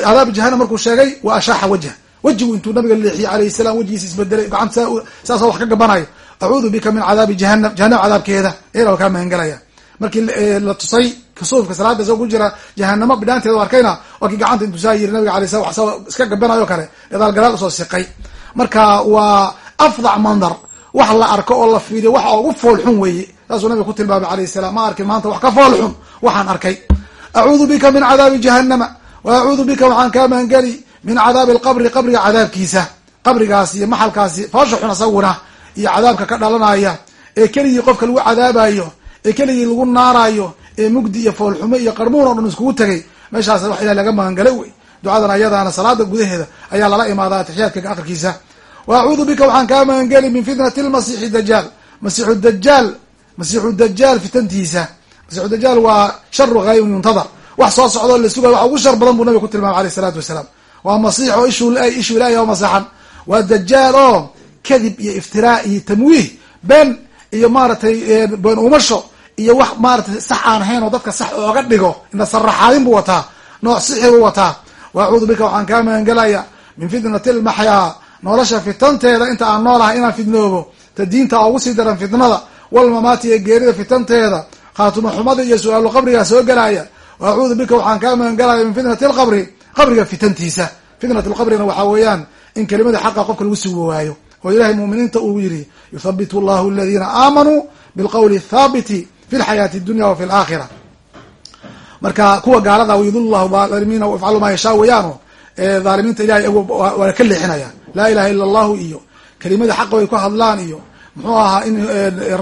cadaabi jahanam markuu sheegay wa ashaaxa wajha. Wejigu intuu nabiga leexiyey alayh salam wejigiisa isbedelay. Gacanta saasoo wax ka gabanayo acuudu bika min cadaabi jahanam jahanama cadaabkeeda. Ilah kaa magangelaya markii la tusay kasuufka salaada isagoo ku jira jahanamo bidhaanteeda u arkayna waa gacanta intuu saa yiri nabiga alay slam wax iska gabanayo kale. Gadaal gadaal u soo siqay. Marka waa afdac mandar. Wax la arko oo la fiiriyo waxa ugu foolxun weeye saasuu nabiga ku tilmaamay alayh salam ma arkin maanta wax ka foolxun waxaan arkay. Acuudu bika min cadaabi jahanama wa acuudu bika waxaan kaa mahangeli min cadaabi alqabri qabriga cadaabkiisa. Qabrigaas iyo maxalkaasi foosha xun asaguna iyo cadaabka ka dhalanaya ee keligii qofka lagu cadaabayo ee keligii lagu naarayo ee mugdi iyo foolxumo iyo qarmuun oo dhan iskugu tegay. Meeshaas wax ilahi laga magangalay wey. Ducadan ayadaana salaada gudaheeda ayaa lala imaadaa atixiyaadka akhirkiisa wa acuudu bika waxaan kaa magangeli min fitnati lmasiixi dajaal masiixu dajaal masiixu dajaal fitantiisa. Masiixu dajaal waa sharu haybun yuntadar wax soo socdoo la sugayo wax ugu shar badan buu nabiga ku tilmaamay aleyh isalaatu wasalaam. Waa masiix oo ishu ilaahi oo masaxan waa dajaal oo kadib iyo iftiraa iyo tamwiih been iyo maaragtay been umasho iyo wax maaratay sax aan ahayn oo dadka sax ooga dhigo. Ina saraxaadin buu wataa nooc sixi buu wataa. Wa acuudu bika waxaan kaa magangelaya min fitnati lmaxyaa nolosha fitanteeda inta aan noolahay inaan fidnoobo ta diinta ugu sii daran fitnada walmamaati iyo geerida fitanteeda. Khaatuma xumada iyo su'aalu qabrigaa soo gelaya acuudu bika waxaan kaa magangelaya min fitnati lqabri qabriga fitantiisa. Fitnat lqabrina waxaa weeyaan in kelimada xaqa qofka lagu sugo waayo. Oo ilahay muminiinta uu yidhi yuthabitu allahu aladiina aamanuu bilqowli athaabiti fi lxayaati dunya wa fi laakhira marka kuwa gaalada wayudul llahu alimiina wayafcalu maa yashaa weyaano dhaalimiinta ilahay waa ka leexinaya. Laa ilaha ila allahu iyo kelimada xaqa way ku hadlaan iyo muxuu ahaa in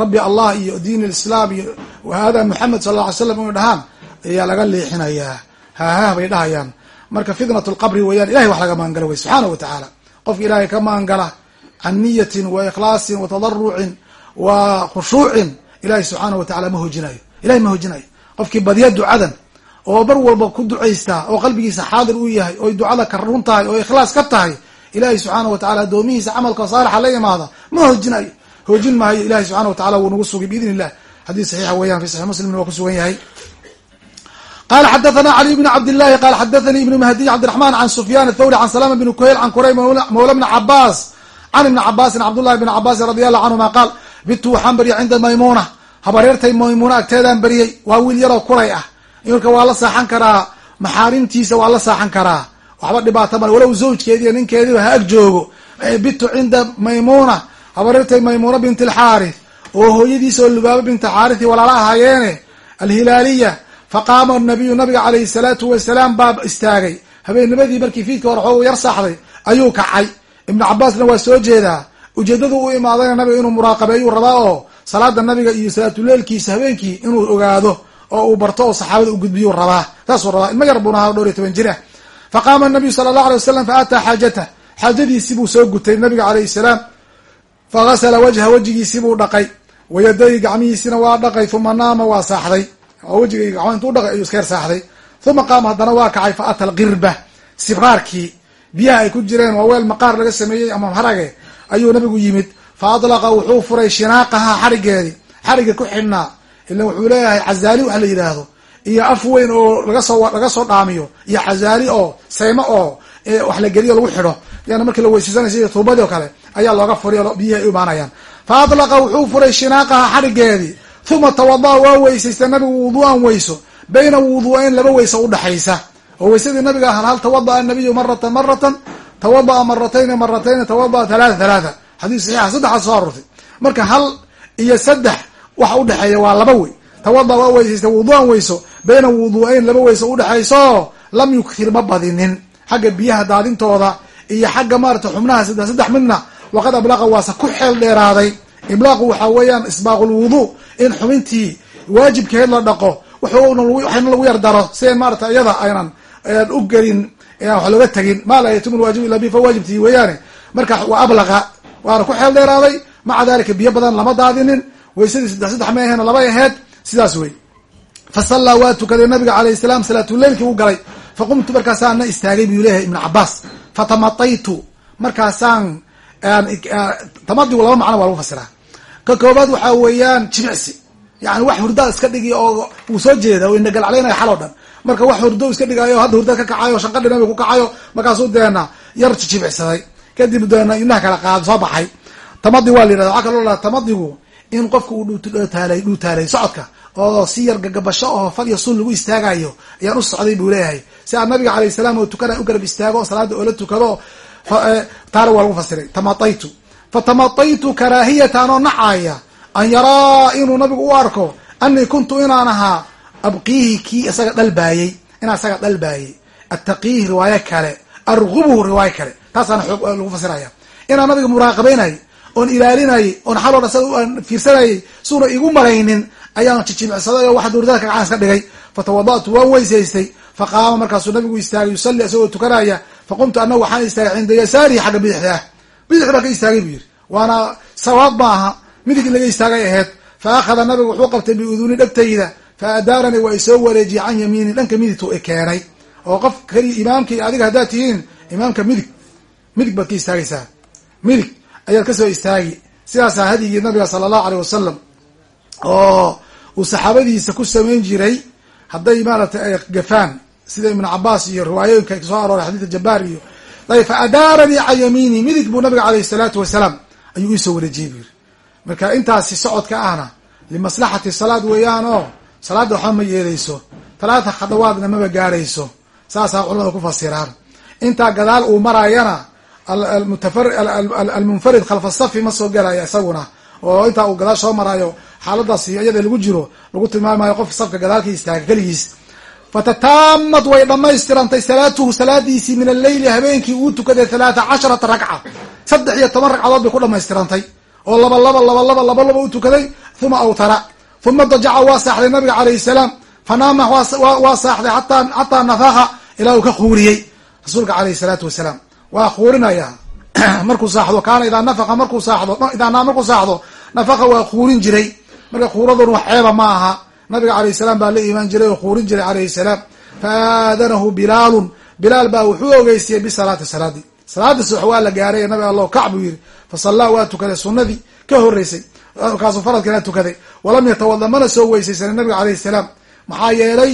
rabbi allah iyo diin lislaam iyo hada muxamed sal lla ly slam inu dhahaan ayaa laga leexinayaa haahah bay dhahayaan. Marka fitnat lqabri weeyaan ilahay wax laga maangala wey subxaanahu wa tacaala qofka ilaahay ka maangala can niyatin wa ikhlaasin wa tadarucin wa khushuucin ilahay subxaanahu wa tacala ma hojinayo ilahay ma hojinayo qofkii badya ducadan oo bar walba ku ducaystaa oo qalbigiisa xaadir u yahay oo ducada ka run tahay oo ikhlaas ka tahay ilahay subxaanahu wa tacala addoomihiisa camalka saalixa la imaada ma hojinayo hoojin maayo ilahay subxana wa tacala wuu nagu sugay biidn illah xadiis saxiixa weyan fi saxix muslimna waa ku sugan yahay. Qala xadathana caliy bn cabd llahi qala xadathanii ibnu mahdiy cabdiraxman can sufyan athawri can salama bni kuhayl can kuray mawla bni cabaas can ibni cabaasin cabdullahi bni cabaasin radi allahu canhuma qaal bitu waxaan baryay cinda maymuna habareertay maymuna agteedaan baryey waa wiil yaroo kuray ah. Marka waa la saaxan karaa. Maxaarimtiisa waa la saaxan karaa. Waxba dhibaato male walow zawjkeediiyo ninkeediiba ha ag joogo. Bitu cinda maymuna habareertay maymuna bint alxaarith oo hooyadiisa oo lubaaba binta xaarithi walaala ahaayeene alhilaaliya faqaama nabiyu nabiga calayhi salaatu wasalaam baa istaagay. Habeennimadii markii fiidka hore xoogu yar saaxday ayuu kacay. Ibnu cabaasna waa soo jeedaa ujeedadu u imaadayna nabiga inuu muraaqabeeyuu rabaa oo salaada nabiga iyo salaatuleelkiisa habeenkii inuu ogaado oo uu barto oo saxaabada u gudbiyuu rabaa. Saasuu rabaa ilma yar buuna ahaa dhowr iyo toban jir ah faqaama nabiyu sala allahu alay wasalam fa ataa xaajatah xaajadiisii buu soo gutay nabiga calayhi salaam fagasala wajha wejigiisii buu dhaqay wayaday gacmihiisina waa dhaqay uma naama waa saaxday oo wejigay gacmo intuu dhaqay ayuu iska yar saaxday uma qaama haddana waa kacay fa ata alqirba sibraarkii biyaha ay ku jireen waa weel maqaar laga sameeyey ama harage ayuu nabigu yimid fa adlaqa wuxuu furay shinaaqaha xarigeedii xarigga ku xidhnaa ila wuxuu leeyahay cazaali wax la yidhaahdo iyo af weyn oo lagasoo laga soo dhaamiyo iyo cazaali oo saymo oo wax la geliyo lagu xidho yan markii la oo kale ayaa looga furay oo biyihi ay u imaanayaan fa adlaqa wuxuu furay shinaaqaha xarigeedii uma tawada'a waa weysaystay nabigu wuduu'an weyso bayna wuduu'ayn laba weyso udhaxaysa oo weysadii nabiga ahaan hal tawada'a nabiyu maratan maratan tawada'a maratayni maratayni tawada'a halaata halaata xadiis saxiixa saddexaad soo arortay marka hal iyo saddex waxa udhexeeya waa laba wey. Tawada waa weysaystay wuduu'an weyso bayna wuduu'ayn laba weyso udhexayso lam yuktir ma badinin. Xagga biyaha daadintooda iyo xagga maarata xubnaha saddex midna waqad ablaqa waase ku xeel dheeraaday. Iblaaqu waxaa weeyaan isbaaqu lwuduu in xubintii waajibkeed la dhaqo waxayna lagu yar daro. Si maarata iyada aynan u gelin wax looga tegin. Maa laa yatimu lwaajib illa bi fa waajibtii weeyaane. Marka waa ablaqa waana ku xeel dheeraaday. Maca dalika biyo badan lama daadinin. Weysadii saddex saddex ma aheen labay aheyd sidaas wey fa sallaa waa tukaday nabiga calayh salaam salaatuleylkii u galay. Fa qumtu markaasaan na istaagay buu leeyahay ibnu cabaas fatamataytu markaasaan tamadigu laba macno waa lagu fasiraa. Ka koobaad waxaa weeyaan jimicsi. Yani wax hurdaa iska dhigi oo uu soo jeeda o indhagalclaynaya xal o dhan. Marka wax hurdo iska dhigayo hadda hurdaad ka kacayo shanqadhi nabiga ku kacayo markaasuu deena yar jijibicsaday kadib deena inaha kala qaad soo baxay. Tamadi waa la yirahda waxaa kaloo tamadigu in qofka uu dhutaalay dhuutaalay socodka oo si yar gagabasho oo fadya sun lagu istaagayo ayaan u socday buu leeyahay. Si aan nabiga alayh salaam oo tukana u garab istaago oo salaada oola tukado taana waa lagu fasiray. Tamataytu. Fatamataytu karaahiyatan oo nacaya an yaraa inuu nabigu u arko anii kuntu inaan ahaa abqiihi kii isaga dhalbaayey inaan isaga dhalbaayey attaqiihi riwaayo kale argubuhu riwaayo kale. Taasaana xoog lagu fasiraya. Inaan nabiga muraaqabeynay oon ilaalinayay oon xaloon isaga aan fiirsanayay suuna igu maraynin ayaan jijimicsaday oo waxa duurdada kagacaan iska dhigay. Fatawada'tu waan weysaystay. Faqaama markaasuu nabigu istaagay yusalli isagoo tukanaya faqumtu anagu waxaan istaagay cinda yasaarihi xagga bidixda ah bidix baa ka istaagay buu yidhi waana sawaab ma aha midig in laga istaagay aheyd fa akhada nabigu wuxuu qabtay biuduni dhegtayda fa adaaranii waa isoo wareejiyay can yamiini dhanka midigtu i keenay oo qof kali imaamkii adiga haddaad tihiin imaamka midig midig baad ka istaagaysaa midig ayaad ka soo istaagi sidaasaa hadyigii nabiga sala allahu aleyh wasalam oo uu saxaabadiisa ku samayn jiray hadday maaratay ay gafaan sida ibnu cabaas iyo riwaayooyinka soo arooray xadiidka jabaar iyo ayb fa adaaranii can yamiini midig buu nabiga caleyhi salaatu wasalaam ayuu iisoo wareejiyey buu yiri marka intaasi socodka ahna limaslaxati salaad weeyaan oo salaadda waxba ma yeeleyso talaata khadawaadna maba gaarayso saasaa culamada ku fasiraan. Intaa gadaal uu maraayana almunfarid khalfa safi ma soo gelaya isaguna. Oo intaa uu gadaal soo maraayo xaaladaas iyada lagu jiro lagu tilmaamayo qof safka gadaalka istaaga keligiis fatataamad way dhammaystirantay salaatuhu salaadiisii min alleyli habeenkii uu tukaday halaata casharata ragca saddex iyo toban ragcadood bay ku dhamaystirantay oo laba laba laba laba laba laba u tukaday uma awtara. Uma dajaca waa saaxday nabiga calayhi salaam. Fanaama waa saaxday ataa xataa nafaka ilaa uu ka quuriyey rasuulka caleyhi salaatu wasalaam waa quurinaya *clears throat* markuu saaxdo kaana idaa nafaqa markuu saaxdo idaa markuu saaxdo nafaqa waa quurin jiray. Marka quuradun wax ceeba ma aha nabiga alayh salaam baa la imaan jiray oo quurin jiray calayhi salaam. Faadanahu bilaalun. Bilaal baa wuxuu ogeystiyey bisalaati salaadii salaada subax waa la gaaray nabi allow kac buu yidhi fasallaa waa tukaday sunadii ka horeysay markaasuu faradkana tukaday. Walam yatawada mana soo weysaysanin nabiga calayhi salaam. Maxaa yeelay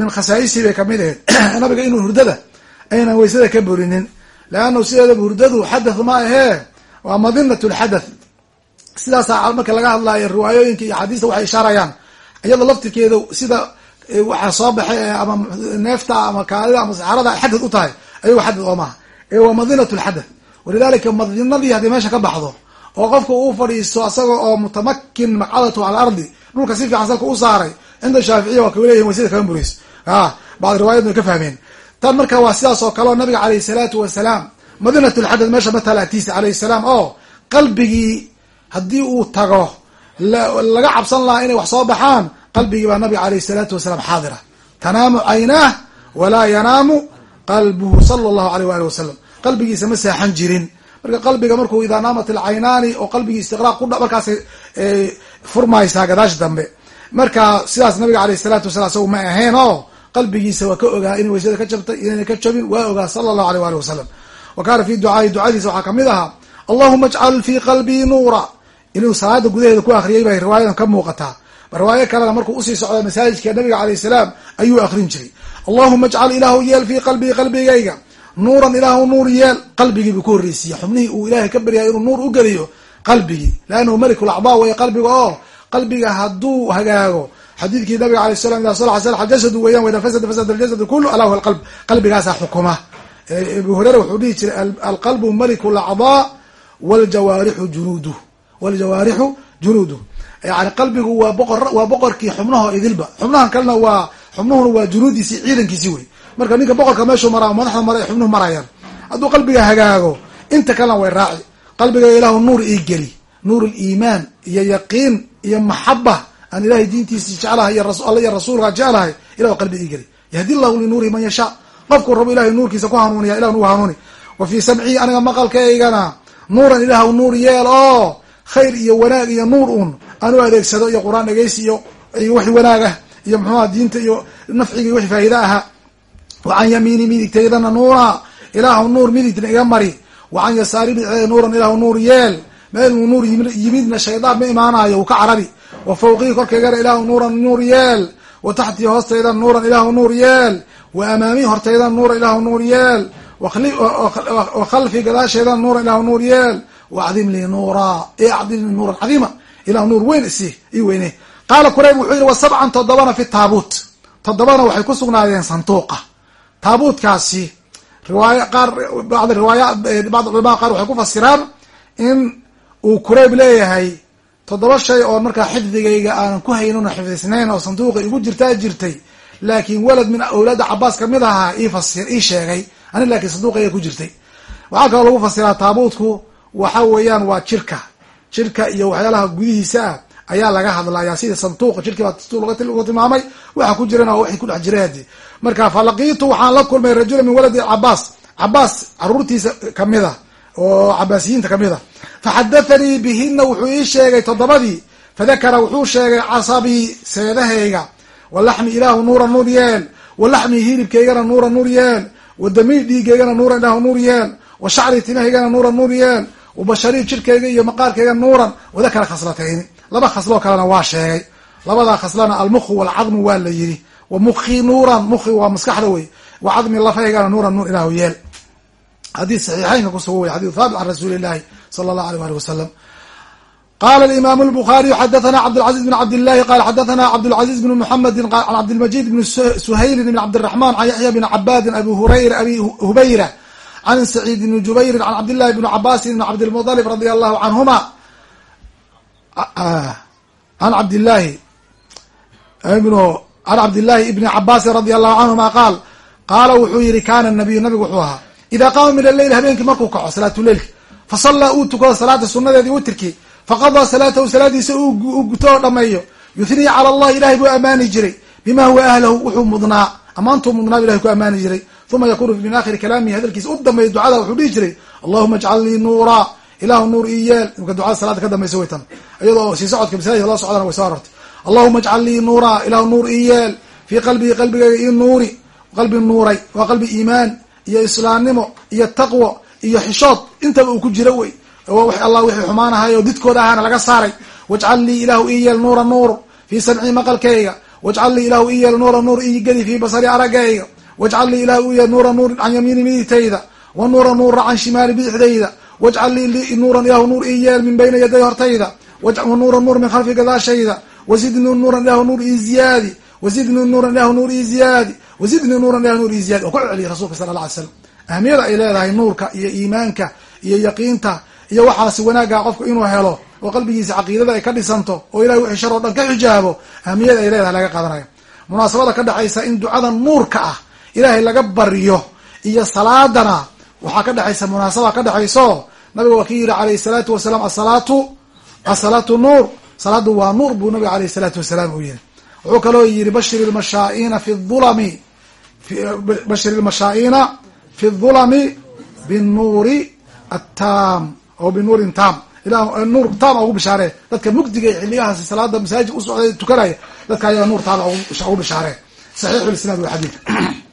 min khasaaisii bay ka mid ahayd. *clears throat* Nabiga inuu hurdada aynan weysada ka burinin leannahu sideedaba hurdadu xadath ma ahee waa madinat lxadath sidaasaa marka laga hadlaayo riwaayooyinka iyo axaadiista waxay ishaarayaan iyada laftirkeeda sida waxaa soo baxay ama neefta ama kaadida ama saxarada ay xadath u tahay ayago xadath oo maaha ee waa madinat lxadath walidalika madinadii haddii meesha ka baxdo oo qofka uu fadhiisto asaga oo mutamakin maqcadatu cala alardi dhulka si fiican salka u saaray cinda shaaficiya waa kaleyihin waysada kama burayso a bacd riwaayad ka fahmeen. Tan marka waa sidaas oo kale nabiga caleyhi salaatu wasalaam madinat lxadath meesha matala atiisa calayhi salaam oo qalbigii haddii uu tago laga cabsan lahaa inay wax soo baxaan qalbigii baa nabiga aleyh salaatu wasalaam xaadira. Tanaamu caynaah walaa yanaamu qalbuhu sala allahu aleyh waali wasalam qalbigiisa ma saaxan jirin. Marka qalbiga markuu idaa naamat alcaynaani oo qalbigii istiqraaq ku markaas furmaysaa gadaash dambe. Marka sidaas nabiga aleyh salaatu wasalam isagu ma ahayn oo qalbigiisa waa ka ogaa inay waysada ka jabtay inayna ka jabin waa ogaa sala allahu aleyh waali wasalam wa kaana fi ducaai ducadiisa waxaa ka mid ahaa allahuma ajcal fii qalbii nuura inuu salaada gudaheeda ku akriyay bay riwaayadan ka muuqataa. Riwaayo kalena markuu u sii socda masaajidka nabiga alayh salaam ayuu akrin jiray. Allahuma ajcal ilaahu yeel fii qalbii qalbigayga. Nuuran ilaahu nuur yeel. Qalbigii buu ku horreysiiye xubnihii uu ilaahay ka baryaya inuu nuur u geliyo qalbigii. Leannahu meliku lacdaa way qalbiga oo qalbiga hadduu hagaago. Xadiidkii nabiga alay slam ida sala sala jasadu weeyaan wida fasada fasada aljasadu kulu alaa huwa alqalb. Qalbigaasaa xukuma. Abu hureyra wuxuu dhihi jiray alqalbu maliku lacdaa waljawaarixu junuuduh waljawaarixu junuuduh yani qalbigu waa boqor waa boqorkii xubnaho idilba. xubnahan kalena waa xubnuhuna waa junuudiisi ciidankiisi wey marka ninka boqorka meeshuu maraa madaxda mara xubnuhu marayaan. Hadduu qalbiga hagaago inta kalena way raaci. Qalbiga ilaahu nuur ii geli. Nuur liimaan iyo yaqiin iyo maxaba aan ilahay diintiisi jeclahay alla iyo rasuulka jeclahay ilahu qalbi ii geli. Yahdi llahu linuurihi man yashaa. Qofkuu rabo ilahay nuurkiisa ku hanuuniya ilah nugu hanuuni. Wa fii samcii aniga maqalkaygana nuuran ilaahu nuur yeel oo khayr iyo wanaag iyo nuur un aan adeegsado iyo qur'aan dhegeysi iyo iyo wixi wanaag ah iyo muxuuha diinta iyo nafciga iyo wixi faa'iida aha wa can yamiini midigtaydana nuura ilaahu nuur midigtna iga mari. Wa can yasaari bidceeda nuuran ilaahu nuur yeel. Meeluu nuur yimidna shaydaan ma imaanayo uu ka carabi. Wa fawqii korkaygana ilaahu nuuran nuur yeel. Wa taxtii hoostaydana nuuran ilaahu nuur yeel. Wa amaamii hortaydana nuuran ilaahu nuur yeel. Wa khalfi gadaasheedana nuuran ilaahu nuur yeel wacdim lii nuura acdim lii nuuran cadiima ilahu nuur weyn isi ii weyne qaala kurayb wuxuu yihi wa sabcan toddobana fi taabuut toddobana waxay ku sugnaadeen sanduuqa taabuutkaasi riwaaya qaar bacd riwaaya bacd culamada qaar waxay ku fasiraan in uu kurayb leeyahay toddoba shay oo markaa xifdigayga aanan ku haynin oo xifdisnayn oo sanduuqa igu jirtaa jirtay laakiin walad min awlaada cabaas ka mid ahaa ii fasir ii sheegay ani laakiin sanduuqayga ku jirtay waxaa kaloo lagu fasiraa taabuutku waxa weeyaan waa jirka. Jirka iyo waxyaalaha gudihiisa ah ayaa laga hadlayaa. Sida sanduuqa jirkii baa lagu tilmaamay waxa ku jirana waxay ku dhex jireen hadi marka falaqiitu waxaan la kulmay rajula min waladi cabaas cabaas caruurtiisa ka mid a oo cabaasiyiinta ka mid a faxadathanii bihina wuxuu ii sheegay toddobadii. Fadakara wuxuu sheegay casabii seedahayga. Walaxmi ilaahu nuura nuur yeel. Walaxmi hilibkaygana nuura nuur yeel. Wadamii dhiigaygana nuura ilaahu nuur yeel. Wa shacri timahaygana nuura nuur yeel wabasharii jirkeyga iyo maqaarkeyga nuuran wadakara khaslatayni laba khaslo kalena waa sheegay. Labadaa khaslana almukhu walcadmu waa la yidhi. Wa mukhi nuuran mukhi waa maskaxda wey wa cadmi lafaygana nuuran nuur ilaahu yeel. Xadiis saxiixeynka kusuga wey xadiis thaabit can rasuuli illaahi sala allahu aleyh ali wasalam qala alimamu lbukhariyu xadathana cabdilcaziz bn cabdillahi qala xadathana cabdilcaziz bn muxamedin can cabdilmajid bn suhaylin bn cabdiraxman can yaxya bn cabaadin abi hurayra abi hubayra can saciid bni jubayri can cabdillahi bni cabaasin ibn cabdilmualib radi allahu canhuma an cabdillahi ibnu can cabdillahi ibni cabaasin radia allahu canhuma qaal qaala wuxuu yihi kaana nabiyu nabigu wuxuu ahaa ida qaama min alleyl habeenkii markuu kaco salaatuleilka fa sallaa uu tukado salaata sunadeedii witirkii faqadaa salaatahu salaadiisa u guto oo dhameeyo yuhnii cala allah ilahay buu ammaani jiray bima huwa ahlahu wuxuu mudnaa ammaantuu mudnaa bu ilahay ku ammaani jiray uma yakunu min aakhiri kalaamihi hadalkiisa u dambeeya ducada wuxuu dhihi jiray allahuma ajcal lii nuura ilahu nuur ii yeel imka ducada salaada ka dambaysa way tan iyadoo sii socodka masaajidka loo socdana way soo arortay allahuma ajcal lii nuura ilahu nuur ii yeel fii qalbii qalbigayga ii nuuri qalbi nuuray waa qalbi iimaan iyo islaamnimo iyo taqwo iyo xishood intaba uu ku jiro wey allah wixii xumaanahay oo didkooda ahaana laga saaray wajcal lii ilahu ii yeel nuura nuur fii samcii maqalkayga wajcal lii ilahu ii yeel nuura nuur ii geli fii basari araggayga wajcal lii ilahu yeel nuura nuur can yamiini midigtayda wa nuura nuura can shimaali bidixdayda wajcal lii nuuran ilahu nuur ii yeel min bayna yaday hortayda nuura nuur min khalfi gadaashayda wazidnii nuuran ilahu nuur ii ziyaadi wazidnii nuuran ilahu nuur ii ziyaadi wazidnii nuuran ilahu nuur ii ziyadi oo ku celceliyay rasulka sala alla slam ahamiyada ay leedahay nuurka iyo iimaanka iyo yaqiinta iyo waxaasi wanaagga qofku inuu helo oo qalbigiisa caqiidada ay ka dhisanto oo ilahay wixii shar oo dhan ka xijaabo ahamiyada ay leedahay laga qaadanayo munaasabada ka dhexaysa in ducada nuurka ah ilaahay laga baryo iyo salaadana. Waxaa ka dhexaysa munaasaba ka dhexayso nabiga waa ki yihi alayhi salaatu wasalaam asalaatu asalaatu nuur. Salaadu waa nuur buu nabiga alayh salaatu wasalaam uu yihi wuxuu kaloo yihi bashir lmashaaina fi ulami bashir lmashaaina fi dhulami binuuri atam oo binuurin tam ila nuur taam ugu bishaaree dadka mugdiga ee xiliyahaas salaada masaajid usocday tukanaya dadka ayaa nuur taama ugu bishaaree saxiixu lisnaad wa xadiid *clears throat*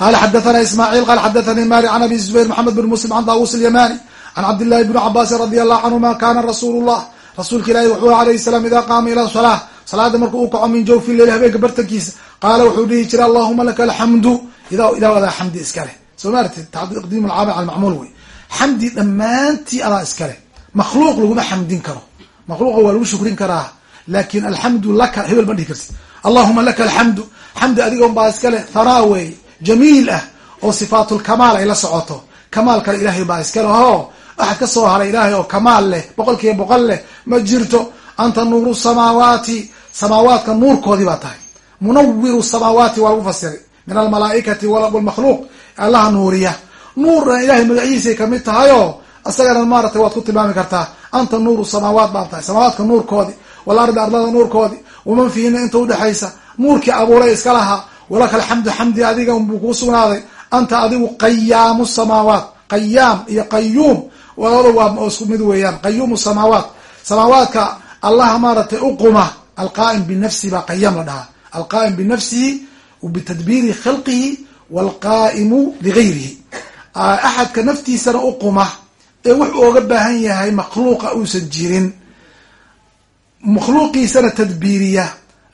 qala xadathana ismaaciil qala xadathani mali can abi zubayr maxamed bin muslim can daawus alyamani can cabdillahi bni cabaasin radi allahu canhuma kana rasuulu llah rasuulka ilahi wuxuu alayhi salaam idaa qaama ila salaa salaada marku uu kaco min jawfi leyl habeenka bartankiisa qaala wuxuu dhihi jiray allahuma laka alxamdu ilah adaa xamdi iska leh soo maarti taqdiim alcaamil cala macmuul wey xamdi dhammaantii adaa iska leh makhluuq laguma xamdin karo makhluuqa waa lagu shukrin karaa laakin alxamdu laka hebel ma dhihi karti allahuma laka alxamdu xamdi adigon baa iska leh hanaa wey jamiil ah oo sifaatulkamaal ay la socoto. Kamaal kale ilaahay baa iska leh o axad ka soo haray ilaahay oo kamaal leh boqol kiiba boqol leh ma jirto. Anta nuuru samaawaati samaawaadka nuurkoodii baa tahay. Munawiru samaawaati waa lagu fasiray. Min almalaaikati walmakhluuq allaha nuuriya. Nuurna ilahay magaciisay ka mid tahayoo isagana maaratay waad ku tilmaami kartaa. Anta nuuru samaawaat baa tahay. Samaawaadka nuurkoodi walardi ardada nuurkoodi waman fiihina inta udhexaysa nuurkii abuuray iska lahaa walaka alxamdu xamdi adiga buu kuu sugnaaday. Anta adigu qayaamu samaawaat. Qayaam iyo qayuum waada waa isku mid weeyaan. Qayuumu samaawaat. Samaawaadka allaha maaratay uquma alqaa'im binafsihi baa qayaam la dhahaa. Alqaa'im binafsihi bitadbiiri khalqihi walqaa'imu ligayrihi. Axadka naftiisana uquma ee wuxuu oga baahan yahay makhluuqa uusan jirin. Makhluuqiisana tadbiiriya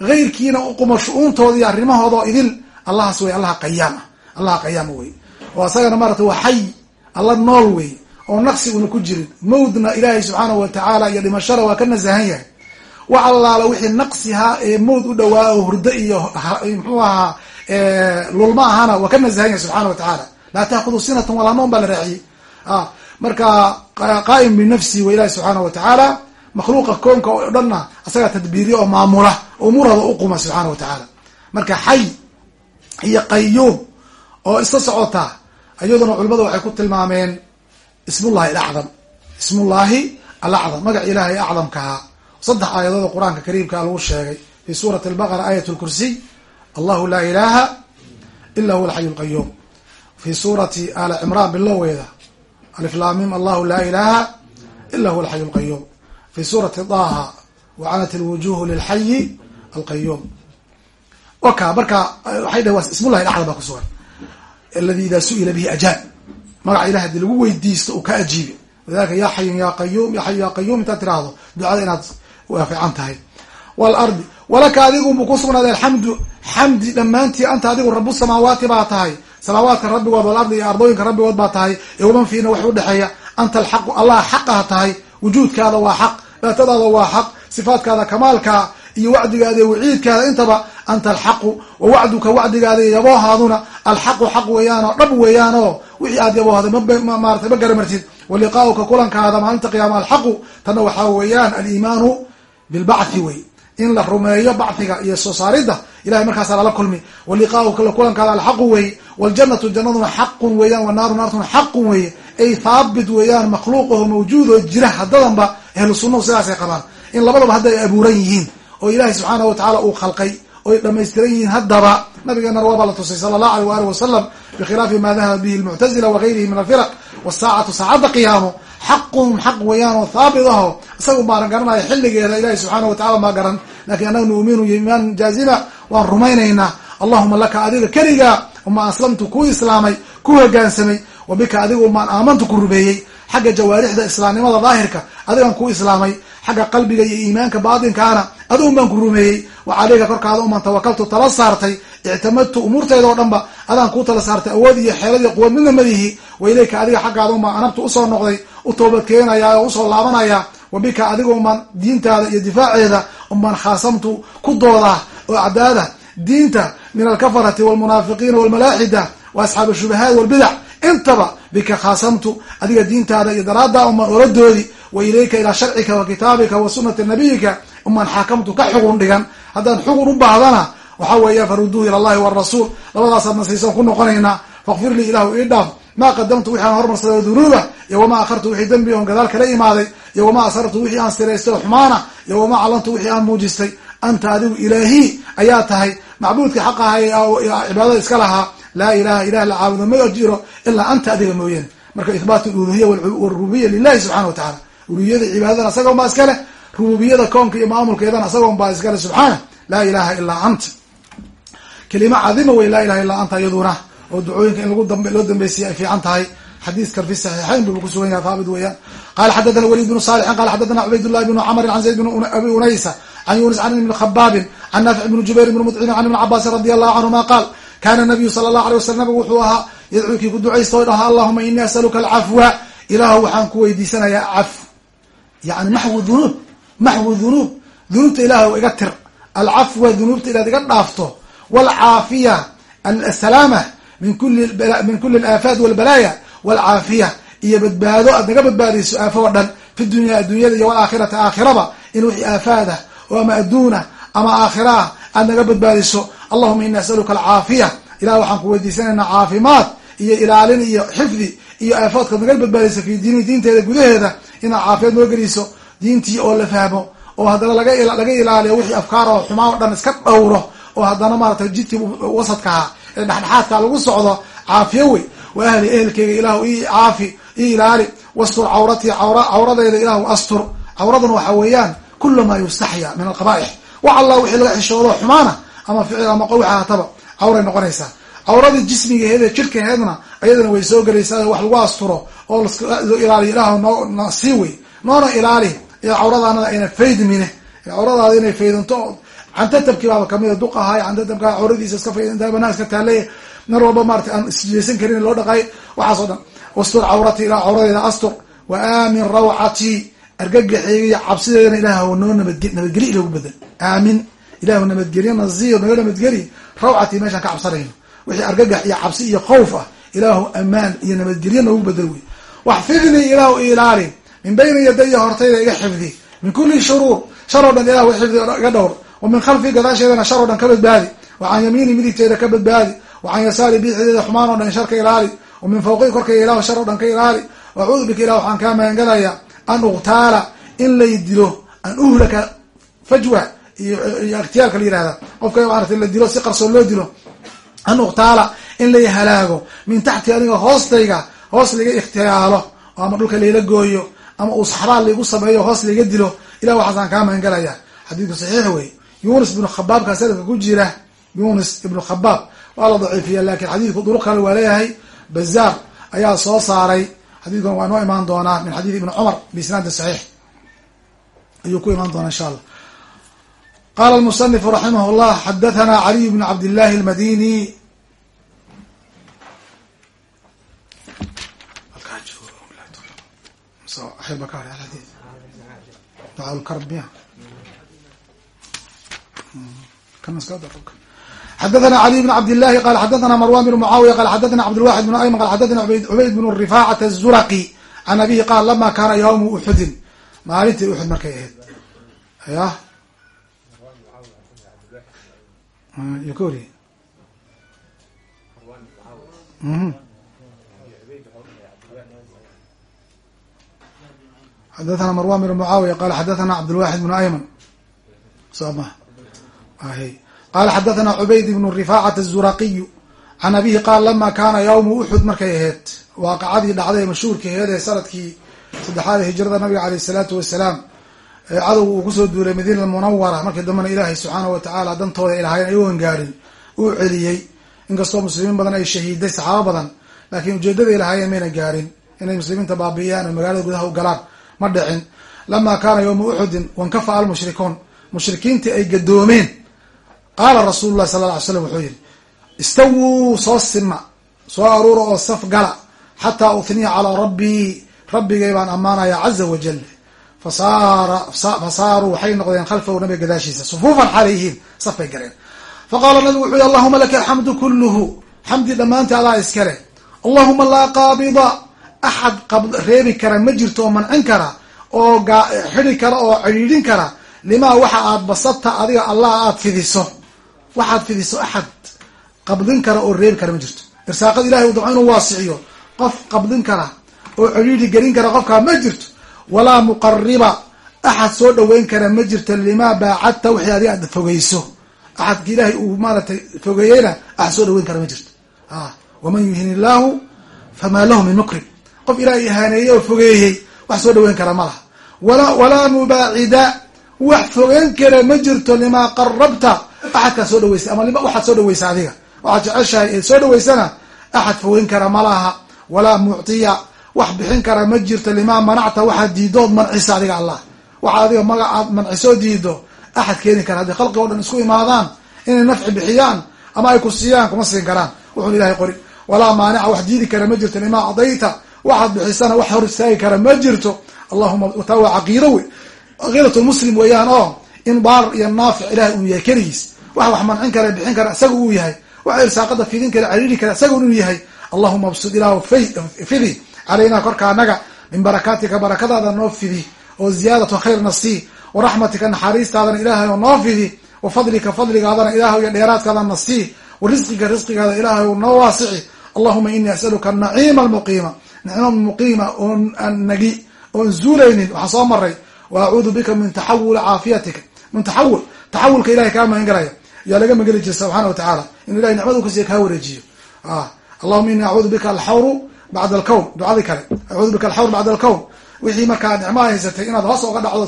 hayrkiina uquma shu-uuntooda iyo arrimahooda oo idil. Allahaas wey allaha qayaama. Allaha qayaama wey oo asagana maarata waa xay. Alla nool wey oo naqsi una ku jirin. Mawdna ilaahay subxaanahu watacaala iyo dhimashada waa ka nasahan yahay. Wax allaala wixii naqsihaa ee mawd u dhawaa oo hurdo iyo muxuu ahaa lulma ahana waa ka nasahan yahay subxana wa tacaala. Laa taakudu sinatan walaa noom baa la raaciyey. Marka qaa'im binafsihi wa ilahi subxaana wa tacaala makhluuqa koonka oo dhanna asagaa tadbiiriya oo maamula umuurada uquma subxaana wa tacaala. Marka xay iyo qayuum oo isla socota iyaduna culimadu waxay ku tilmaameen ismullahi alacdam. Ismullahi alacdam magac ilaahay acdamkahaa saddex aayadood qur'aanka kariimkaa lagu sheegay. Fi suurati albaqara aayat lkursiy allahu laa ilaha ila huwa alxayu lqayuum fi suurati ali cimraan bilowgeeda aliflaamim allahu laa ilaha ila huwa alxayu lqayuum fi suurati daha wacanat alwujuhu lilxayi alqayuum. Oka marka waxay dhah waa ismullahi alacdam baa kusugan aladi ida su'ila bihi ajaab magaca ilah haddii lagu weydiisto uu ka ajiibi. Lidalika ya xayun ya qayum ya xayu ya qayum intaad tiraahdo ducada inaad waafican tahay. Walardi walaka adigunbu ku sugnaaday alxamdu xamdi dhammaantii anta adigu rabu samaawaati baa tahay. Samaawaadka rabbigood walardi iyo ardooyinka rabbigood baa tahay. Ee waman fiina wax udhexeeya anta alxaqu allah xaqaha tahay. Wujuudkaada waa xaq daatadaada waa xaq sifaadkaada kamaalka iyo wacdigaada waciidkaada. Intaba anta alxaqu wa wacduka wacdigaada yaboohaaduna alxaqu xaq weeyaanoo dhab weeyaanoo wixii aad yaboohday mmaratay ma garamartid. Wa liqaauka kulankaada maalinta qiyaama alxaqu tanna waxaa weeyaan aliimaanu bilbacthi wey in la rumeeyo bacdiga iyo soo saaridda ilahay markaasa lala kulmi. Wa liqaauka kulankaada alxaqu weeye waaljanatu jannaduna xaqun weeyaan wanaaru naartuna xaqun weeye ay thaabit weeyaan makhluuqaho mawjuudoo jira haddadanba ahlu sunnahu sidaasay qabaan. In labadaba hadda ay abuuran yihiin oo ilaahay subxaanahu watacaala uu khalqay oo ay dhamaystiran yihiin haddaba nabigeena waabaa la tusay sala allahu aleyh waali wasalam bikhilaafi ma dahaba bihi lmuctazila wagayrihi min alfiraq wasaacatu saacadda qiyaamo xaqun xaq weeyaan oo thaabit aho isaga maaran garanaya xilligeeda ilahi subxaanahu watacala maa garan. Lakin annaga nuuminu imaan jaazima waan rumaynaynaa allahuma laka adiga keligaa uma aslamtu ku islaamay ku hogaansamay wa bika adiga umaan aamantu ku rumeeyey xagga jawaarixda islaamnimada daahirka adigan ku islaamay. Xagga qalbiga iyo iimaanka baatinkaana adigun baan ku rumeeyey. Wa caleyka korkaada uman tawakaltu tala saartay ictamadtu umuurtayda oo dhan adaan kuu tala saartay awood iyo xeelad iyo quwad midna madihi wa ilayka adiga xaggaada umaan anabtu u soo noqday u toobad keenaya oo u soo laabanaya wa bika adiga umaan diintaada iyo difaaceeda umaan khaasamtu ku doodaa oo acdaada diinta min alkafarati walmunaafiqiina walmalaaxida wa asxaab walbidac intaba bika khaasamtu adiga diintaada iyo daraaddaa umaan oladoodi wa ilayka ilaa sharcika wa kitaabika wa sunati nabiyika umaan xaakamtu ka xugun dhigan. Haddaan xugun u baahdana waxa weeya faruduuhu ila allahi warasuul labadaasaad nasiisan ku noqonaynaa fakfir lii ilahu ii dhaaf. Maa qadamtu wixi aan hormarsaday dunuuba iyo wamaa akhartu wixii dembi on gadaal kala imaaday iyo wamaa asrartu wixii aan siraystay oo xumaana iyo wamaa calantu wixii aan muujistay. Anta adigu ilaahi ayaa tahay. Macbuudkii xaq aha cibaadada iska lahaa laa ilaha ilah la caabudo ma jiro ilaa anta adiga mooyaane marka ihbaat luluhiya wrububiya lilahi subxana wa tacala uluhiyada cibaadadana asaga unbaa iska leh rububiyada koonka iyo maamulkeedana asaga unbaa iska leh subxaana laa ilaha ilaa anta kelima cadima wey laa ilaha illaa anta iyaduna oo ducooyinka in loo dambeysiya ay fiican tahay. Xadiiskan fi saxiixayn buu ku sugan yahay haabit weeyaan. Qala xadathana waliid bnu salixin qala xadathana cubaydllahi bnu camrin can zayd bn abi unaysa can yunis can ibni khabaabin can naafic bni jubayr bni mudcimin can ibni cabaasin radi allahu canhuma qaal kana nabiyu sala allahu alay wasalam nabigu wuxuu ahaa yadcuu kii ku ducaysta o dhaha allahuma inii asaluka alcafwa ilaahu waxaan ku weydiisanayaa caf. Yani maxwu dunuub maxwu dunuub. Dunuubta ilaah iga tir. Alcafwa dunuubta inaad iga dhaafto walcaafiya asalaama min kuli min kuli alaafaat walbalaaya walcaafiya iyo badbaado aad naga badbaadayso aafo o dhan fi dunya addunyada iyo walaakhirati aakhiraba in wixii aafaada oo ama adduuna ama aakhiraah aad naga badbaadiso allahuma ini asaluka alcaafiya ilah waxaan ku weydiisanaynaa caafimaad iyo ilaalin iyo xifdi iyo aafaadkaad naga badbaadayso fi diini diinteeda gudaheeda inaad caafiyaad noo geliso diintii oo la fahmo oo haddana laga laga wixii afkaar oo xumaan o dhan iska dhowro oo haddana maaratay jidkii wasadkaha ee dhexdhexaadka lagu socdo caafiyo wey. Wa ahli ehelkeyga ilaahu i caafi i ilaali. Wastur cawratii cawradeeda ilaahu astur. Cawraduna waxa weeyaan kula maa yustaxya min alqaba'ix wax allah wixii laga xishoodo xumaana ama ficil ama qowxa hataba cawray noqonaysaa. Cawradii jismigaheede jirkaheedna ayadana way soo gelaysaa wax lagu asturo oo loo ilaaliyo. Ilaah noo sii wey. Noona ilaali. Cawradaanada ayna faydmine. Cawradaada inay faydanto cantatabkii baaba kamida duq ahaay cantatabka cawradiisa iska iska taaleya mar walba maarata aan isjeysan karin loo dhaqaay waxaas dhan. Wastur cawrati ilaa cawradeeda astur wa aamin rawcatii argagaxeega iyo cabsideedana ilaah noo nabadge nabadgeli ilagu bedel. Aamin ilahu nabadgelyo naziyo naga nabadgeli rawcatii meeshaan ka cabsanayno. Wixii argagax iyo cabsi iyo khawf ah ilaahu amaan iyo nabadgelyo noogu bedel wey waxfidnii ilaahu ilaali min bayni yadaya hortayda iga xifdi min kuli shuruur shar o dhan ilahu xifdi iga dhowr wa min khalfii gadaasheedana shar o dhan ka badbaadi wa can yamiini midigteeda ka badbaadi wa can yasaari biixdeeda xumaan o dhan shar ka ilaali wa min fawqii korkayga ilahu shar o dhan ka ilaali wacuudu bika ilah waxaan kaa magangalaya an uqtaala in lay dilo an uhlaka fajwa iyo ikhtiyaalka la yihahda qofka maarata la dilo si qarsoon loo dilo an uqtaala in lay halaago min taxti aniga hoostayga hoos laga ikhtiyaalo ama dhulka layla gooyo ama uu saxbaa sameeyo hoos layga dilo ilah waxaasaan kaa magangalaya xadiidku saxiix wey yunis ibnu khabaabka sanadka ku jira yunis ibnu khabaab. Waa la daciifiya laakiin xadiidku duruq kale waa leeyahay. Bazaar ayaa soo saaray. Xadiidkan waa noo imaan doonaa min xadiid ibni cumar biisnaadin saxiix. Ayuu ku imaan doonaa insha allah. Qala almusanifu raximah llah xadathana caliy bn cabdillahi almadini xadathana caliy bn cabdillahi qala xadathana marwan bn mucaawiya qala xadathana cabdilwaxid bn ayman qala xadathana cubayd bn rifaacat azuraqi can abihi qaal lama kana yawmu uxudin maalintii uxud markay ahayd ya xadathana marwan bn mucaawiya qala xadathana cabdilwaxid bn ayman so ma ahy qala xadathana cubayd bn rifaacat azuraqiyu can abihi qaal lama kana yawmu uxud markay ahayd waaqacadii dhacday mashhuurkii aheed ee sannadkii saddexaad hijrada nabiga aleyh isalaatu wasalaam ee cadowga uu ku soo duulay madiina almunawara markii dambena ilaahay subxaana wa tacaala dantooda ay lahaayeen ayagoon gaarin uu celiyey inkastoo muslimiin badan ay shahiiday saxaabo badan laakiin ujeedaday lahaayeen mayna gaarin inay muslimiinta baabi'iyaan oo magaalada gudaha u galaan ma dhicin lama kaana yawma uxudin wankafa almushrikuun mushrikiintii ay gadoomeen qaala rasuulu llahi sala ly slam wuxuu yihi istawuu soo sima soo aruura oo saf gala xataa uthniya calaa rabbii rabbigay baan ammaanaya caza wajal fasaaruu waxay noqdeen khalfahu nabiga gadaashiisa sufuufan xalayhiin saf bay galeen faqaala nabigu wuxuu yihi allahuma laka alxamdu kulluhu xamdi dhammaantii adaa iskale allahuma laa qaabida axad reebi kara ma jirto oo mancin kara oo xidi kara oo cidhiidhin kara limaa waxa aad basabta adiga allah aad fidiso waxaad fidiso axad qabdin kara oo reebi kara ma jirto. Irsaaqada ilahay u damco inuu waasiciyo. Qof qabdin kara oo cidhiidhi gelin kara qofkaa ma jirto. Walaa muqariba axad soo dhaweyn kara ma jirto limaa baacadta wixii adiga aad fogeyso axadka ilaahay uu maaratay fogeeyeyna axad soo dhaweyn kara ma jirto. Waman yuhin illaahu famaa lahu min mukrim qof ilaahay ihaaneeyey oo fogeeyey wax soo dhaweyn kara ma laha. Wala walaa mubaacida. Wax fogeyn kara ma jirto limaa qarabta axadkaa soo dhaweysay ama waxaad soo dhaweysa adiga waxaad jeceshahay ee soo dhaweysana axad fogeyn kara ma laha walaa muctiya wax bixin kara ma jirto limaa manacta waxaad diidood mancisa adiga allah waxa adiga magacaad mancisoo diido axad keeni kara hadday khalqig o dhan isku imaadaan inay nafci bixiyaan ama ay ku siiyaan kuma siin karaan wuxuun ilahay qorin walaa maanica wax diidi kara ma jirto limaa cadayta waxaad bixisana wax hor istaagi kara ma jirto allahuma taa waa caqiido wey caqiidatu muslim weeyaan oo in baar iyo naafic ilahay uu yahay keligiis. Wax wax mancin kara bixin kara isaga uu yahay. Wax irsaaqada fidin kara cariiri kara isaga inuu yahay. Allahuma absud ilahu fidi. Calaynaa korka anaga min barakaatika barakadaada noo fidi. Oo ziyaadatu khayrna sii waraxmatika naxariistaadana ilaahay oo noo fidi. Wa fadlika fadligaadana ilahay iyo dheeraadkaadana sii wa risqiga risqigaada ilaahay oo noo waasici. Allahuma inii asaluka anaciima almuqiima. Nicma muqiima oon nagi oon zuulaynin. Waxaa soo maray wa bika min taxawuli caafiyatika min taxawul taxawulka ilahay kaa magan galaya yaa laga mageli jira subxaana wa tacaala inu ilahay nicmadu kasiya kaa wareejiyo. Allahuma ini acuudu bika alxawru bacda alkown ducadii kale. Acuudu bika alxawr bacda alkown wixii markaa nicmaa haysatay inaad hoos oga dhacdo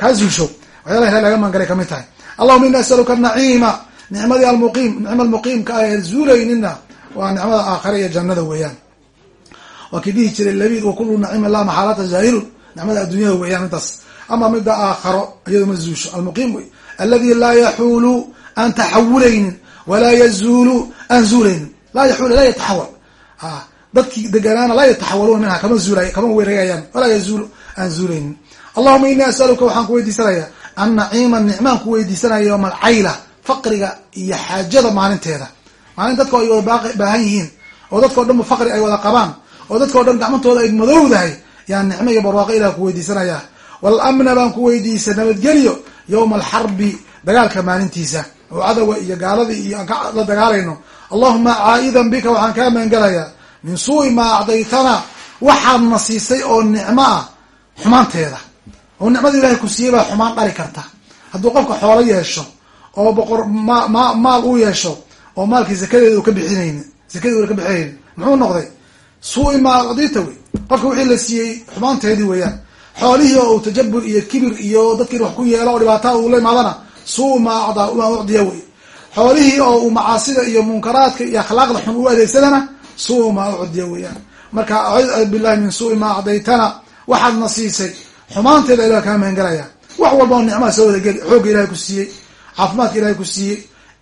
kaa zuusho waxyaala ilahay laga magan galay ka mid tahay. Allahuma ini asaluka anaciima nicmadii almuqiim nicma almuqiimka ah zuulaynina waa nicmada aakhare iyo jannada weeyaan. Waa kii dhihi jiray labid wa kullu nacima la maxaalata zaahirun ama mida aakharo iyado ma zuusho. Almuqiim wey aladi laa yaxuulu aan taxawulaynin walaa yazuulu aan zuulaynin. Laa yaxuulu laa yataxawal. Dadkii deganaana laa yataxawaluuna minha kama zuulay kama wereegayaan walaa yazuulu aan zuulaynin. Allahuma inii asaluka waxaan ku weydiisanayaa an naciima nicmaan ku weydiisanaya yowma alcayla faqriga iyo xaajada maalinteeda. Maalin dadka ay wada baahan yihiin oo dadkao dhanba faqri ay wada qabaan oo dadkao dhan gacmantooda ay madowdahay yaan nicmo iyo barwaaqo ilah ku weydiisanayaa walamna baan ku weydiisa nabadgelyo yowma alxarbi dagaalka maalintiisa. Oo cadowga iyo gaaladii iyo aan la dagaalayno. Allahuma caa'idan bika waxaan kaa maangalayaa. Min suui maa acdaytana waxaadna siisay oo nicmo ah xumaanteeda. Oo nicmada ilahay ku siiyey baa xumaan dhali karta. Hadduu qofka xoolo yeesho oo boqor ma ma maal uu yeesho oo maalkii zakadeeda u ka bixinayn zakadii una ka bixinayn muxuu noqday? Suu-i maa acdayta wey. Qofka wixii la siiyey xumaanteedii weeyaan xoolihii oo tajabur iyo kibir iyo dadki in wax ku yeelo oo dhibaataa uu la imaadana suu maa maa ucdiya wey. Xoolihii oo uu macaasida iyo munkaraadka iyo akhlaaqda xun u adeegsadana suu maa ucdiya weeyaan. Marka acuudu billahi min suui maa acdaytana waxaadna siisay xumaanteeda ilah kaa magangalaya wax walba oo nicmaa soo wadageli xoogga ilahay ku siiyey caafimaadka ilahay ku siiyey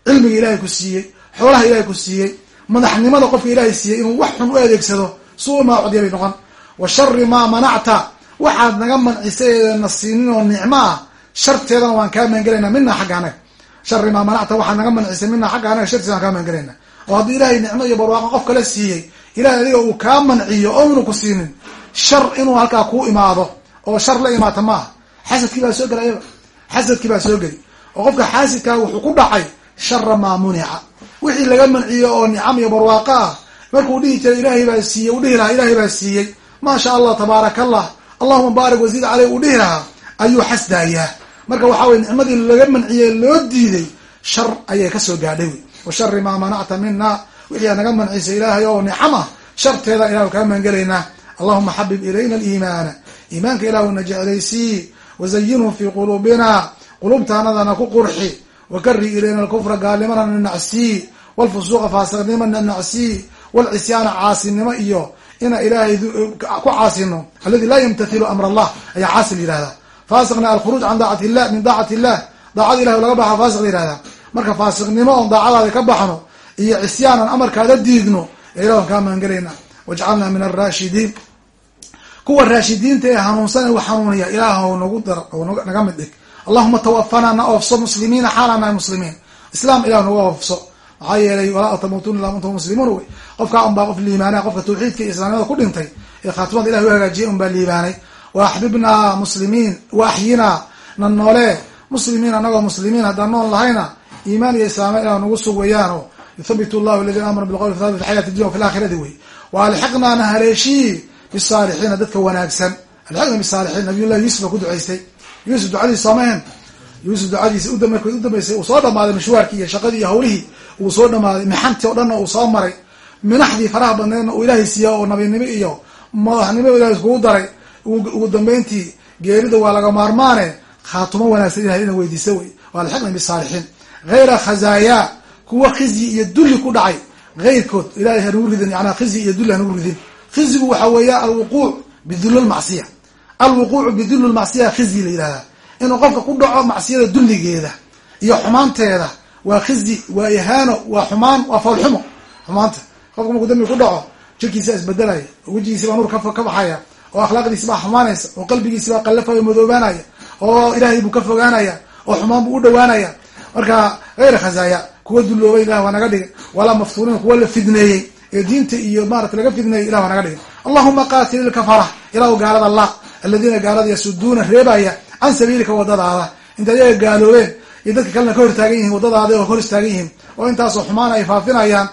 cilmiga ilahay ku siiyey xoolaha ilahay ku siiyey madaxnimada qofka ilaahay siiyey inuu wax xun u adeegsado suu maa ucdiya bay noqon. Wa shari maa manacta waxaad naga mancisay eedana siinin oo nicmo ah. Sharteedana waan kaa maangelaynaa. Mina xagga anaga shari maa manacta waxaad naga mancisay mina xagga anaga waan kaa maangelaynaa. Oo haddii ilaahay nicmo iyo barwaaqo qof kala siiyey ilahay adiga uu kaa manciyo oo inu ku siinin shar inuu halkaa kuu imaado oo shar la imaata maaha. Xasadkii baa soo gelayaba xasadkii baa soo geli oo qofka xaasidkaa wuxuu ku dhacay shara maa munica wixii laga manciyo oo nicam iyo barwaaqo ah markuu dhihi jiray ilaahay baa siiyey uu dhihi lahaa ilaahay baa siiyey. Maasha allah tabaaraka allah allahuma baarik wasiid caleyh uu dhihi lahaa ayuu xasdaayaa. Marka waxaa weye nicmadii laga manciyey loo diiday shar ayay ka soo gaadhay wey wa shari maa manacta mina wixii aad naga mancisay ilaahay oo nicam ah sharteeda ilahu kaa maangelaynaa allahuma xabib ilayna aliimaana iimaanka ilaahuna jeclaysii wazayinhu fii quluubina qulubtaanadana ku qurxi. Wakari ilayna alkufra gaalnimana nanacsii walfusuuqa faasiqnimana nanacsii walcisyaana caasinimo iyo ina ilaahay ku caasino aladi laa yamtathilu amr allah ayaa caasi la yihahdaa faasiqna alkhuruuj can daacati illah min daacati illah daacada ilahi laga baxa faasiq la yihahdaa marka faasiqnimo oon daacadaada ka baxno iyo cisyaan aan amarkaada diidno ee ilah aan kaa maangelayna wajcalna min alraashidiin kuwa raashidiinta ee hanuunsan u xanuuniya ilaah nagu dar naga mid dhig. Allahuma tawafana na oofso muslimiina xaalaan nahay muslimiin. Islaam ilah naga oofso maxaa yeelay walaa tamuutuna illa antum muslimuun wey qofkaa unbaa qof liibaanay qofka tawxiidka iyo islaamnimada ku dhintay ee khaatimada ilahi u hagaajiyay unbaa liibaanay wa axbibnaa muslimiin wa axyinaa na noolee muslimiin anagoo muslimiin haddaan nool lahayna iimaan iyo islaama ilah nagu sug weeyaan oo yuthabitu llahu aladiina aamanu bilqawli fi xayati dunya wa wey wa na haleeshii bisaalixiina dadka wanaagsan. Alxiqna bisaalixiin nabiyullahi yuusuf ku ducaystay. Yuusuf ducadiis soomehen yuusuf ducadiisi markay u dambeysay uu soo dhamaaday mashwaarkii iyo shaqadii iyo hawlihii uu soo dhamaaday mixantii o dhanna uu soo maray minaxdii faraha badneedna uu ilaahay siiya oo nabinimo iyo madaxnimo ilahay iskugu daray. Ugu dambeyntii geerida waa laga maarmaane khaatumo wanaagsan ilahay ina weydiisa wey. Waa alxiqna bisaalixiin hayra khazaayaa kuwa khizyi iyo dulli ku dhacay. Heyrkood ilahay hanugu ridin yanaa khizyi iyo dulli hanugu ridin. Khizyigu waxa weeya alwuquuc bidul lmacsiya alwuquucu bidul lmacsiya khizyi la yihahdaa inuu qofka ku dhaco macsiyada dulligeeda iyo xumaanteeda waa khizyi waa ihaano waa xumaan waa foolxumo xumaanta. Qofka markuu dambi ku dhaco jirkiisa isbedelaya oo wejigiisi baa nuur ka baxaya oo akhlaaqdiisi baa xumaanaysa oo qalbigiisi baa qallafaya madoobaanaya oo ilaahay buu ka fogaanaya oo xumaan buu u dhawaanaya marka hayra khazaaya kuwa dulloobay ilah waa naga dhigay. Walaa maftuuniin kuwa la fidneeyey ee diinta iyo maarata laga fidneeyey ilah waa naga dhigay. Allahuma qatil ilkafara ilahu gaalada la aladiina gaalada yasuduuna reebaya can sabiilika wadadaada. Inta ayaga gaaloobeen iyo dadka kalena ka hortaagan yihiin wadadaada oo hor istaagan yihiin. Oo intaasoo xumaan ay faafinayaan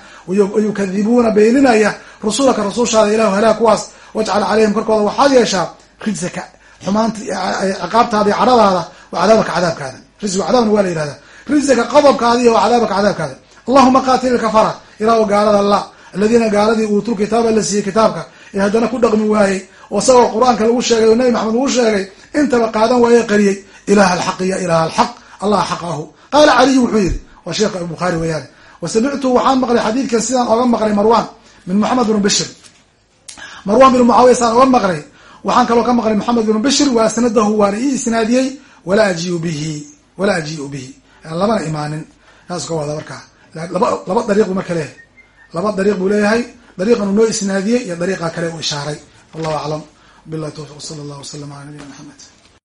yukadibuuna beeninaya rusulaka rusushaada ilahu halaag kuwaas wajcal calayhim korkooda. Waxaad yeeshaa rijsaka xumaanta ciqaabtaada iyo cadhadaada wa cadaabkaada. Risgu cadaabna waa la yihahda rijsaka qodobkaada iyo wa cadaabaka cadaabkaada. Allahuma qatil ilkafara ilahu gaalada la aladiina gaaladii uutul kitaaba la siiyey kitaabka ee haddana ku dhaqmi waayey oo isagoo qur'aanka lagu sheegay oo nabi maxamed lagu sheegay intaba qaadan waaye qariyey ilaha alxaq ya ilaha alxaq allah xaq ahu qaala caliyu wuxuu yihi waa sheekha bukhaari weyaane wa samictu waxaan maqlay xadiidkan sidaan oga maqlay marwan min moxamed bn bishir marwan bin mucaawiya sidaan oga maqlay waxaan kaloo ka maqlay moxamed bn bishir wa asnadahu waana ii isnaadiyey walaa ajiu bihi walaa ajiu bihi lamana imaanin saas wada markaa laba laba dariiq bu marka leeyahay laba dariiq buu leeyahay dariiqan uu noo isnaadiyey iyo dariiqa kale uu ishaaray wallahu aclam billahi tawfiq sala allah wasalam ala nabiyina maxamed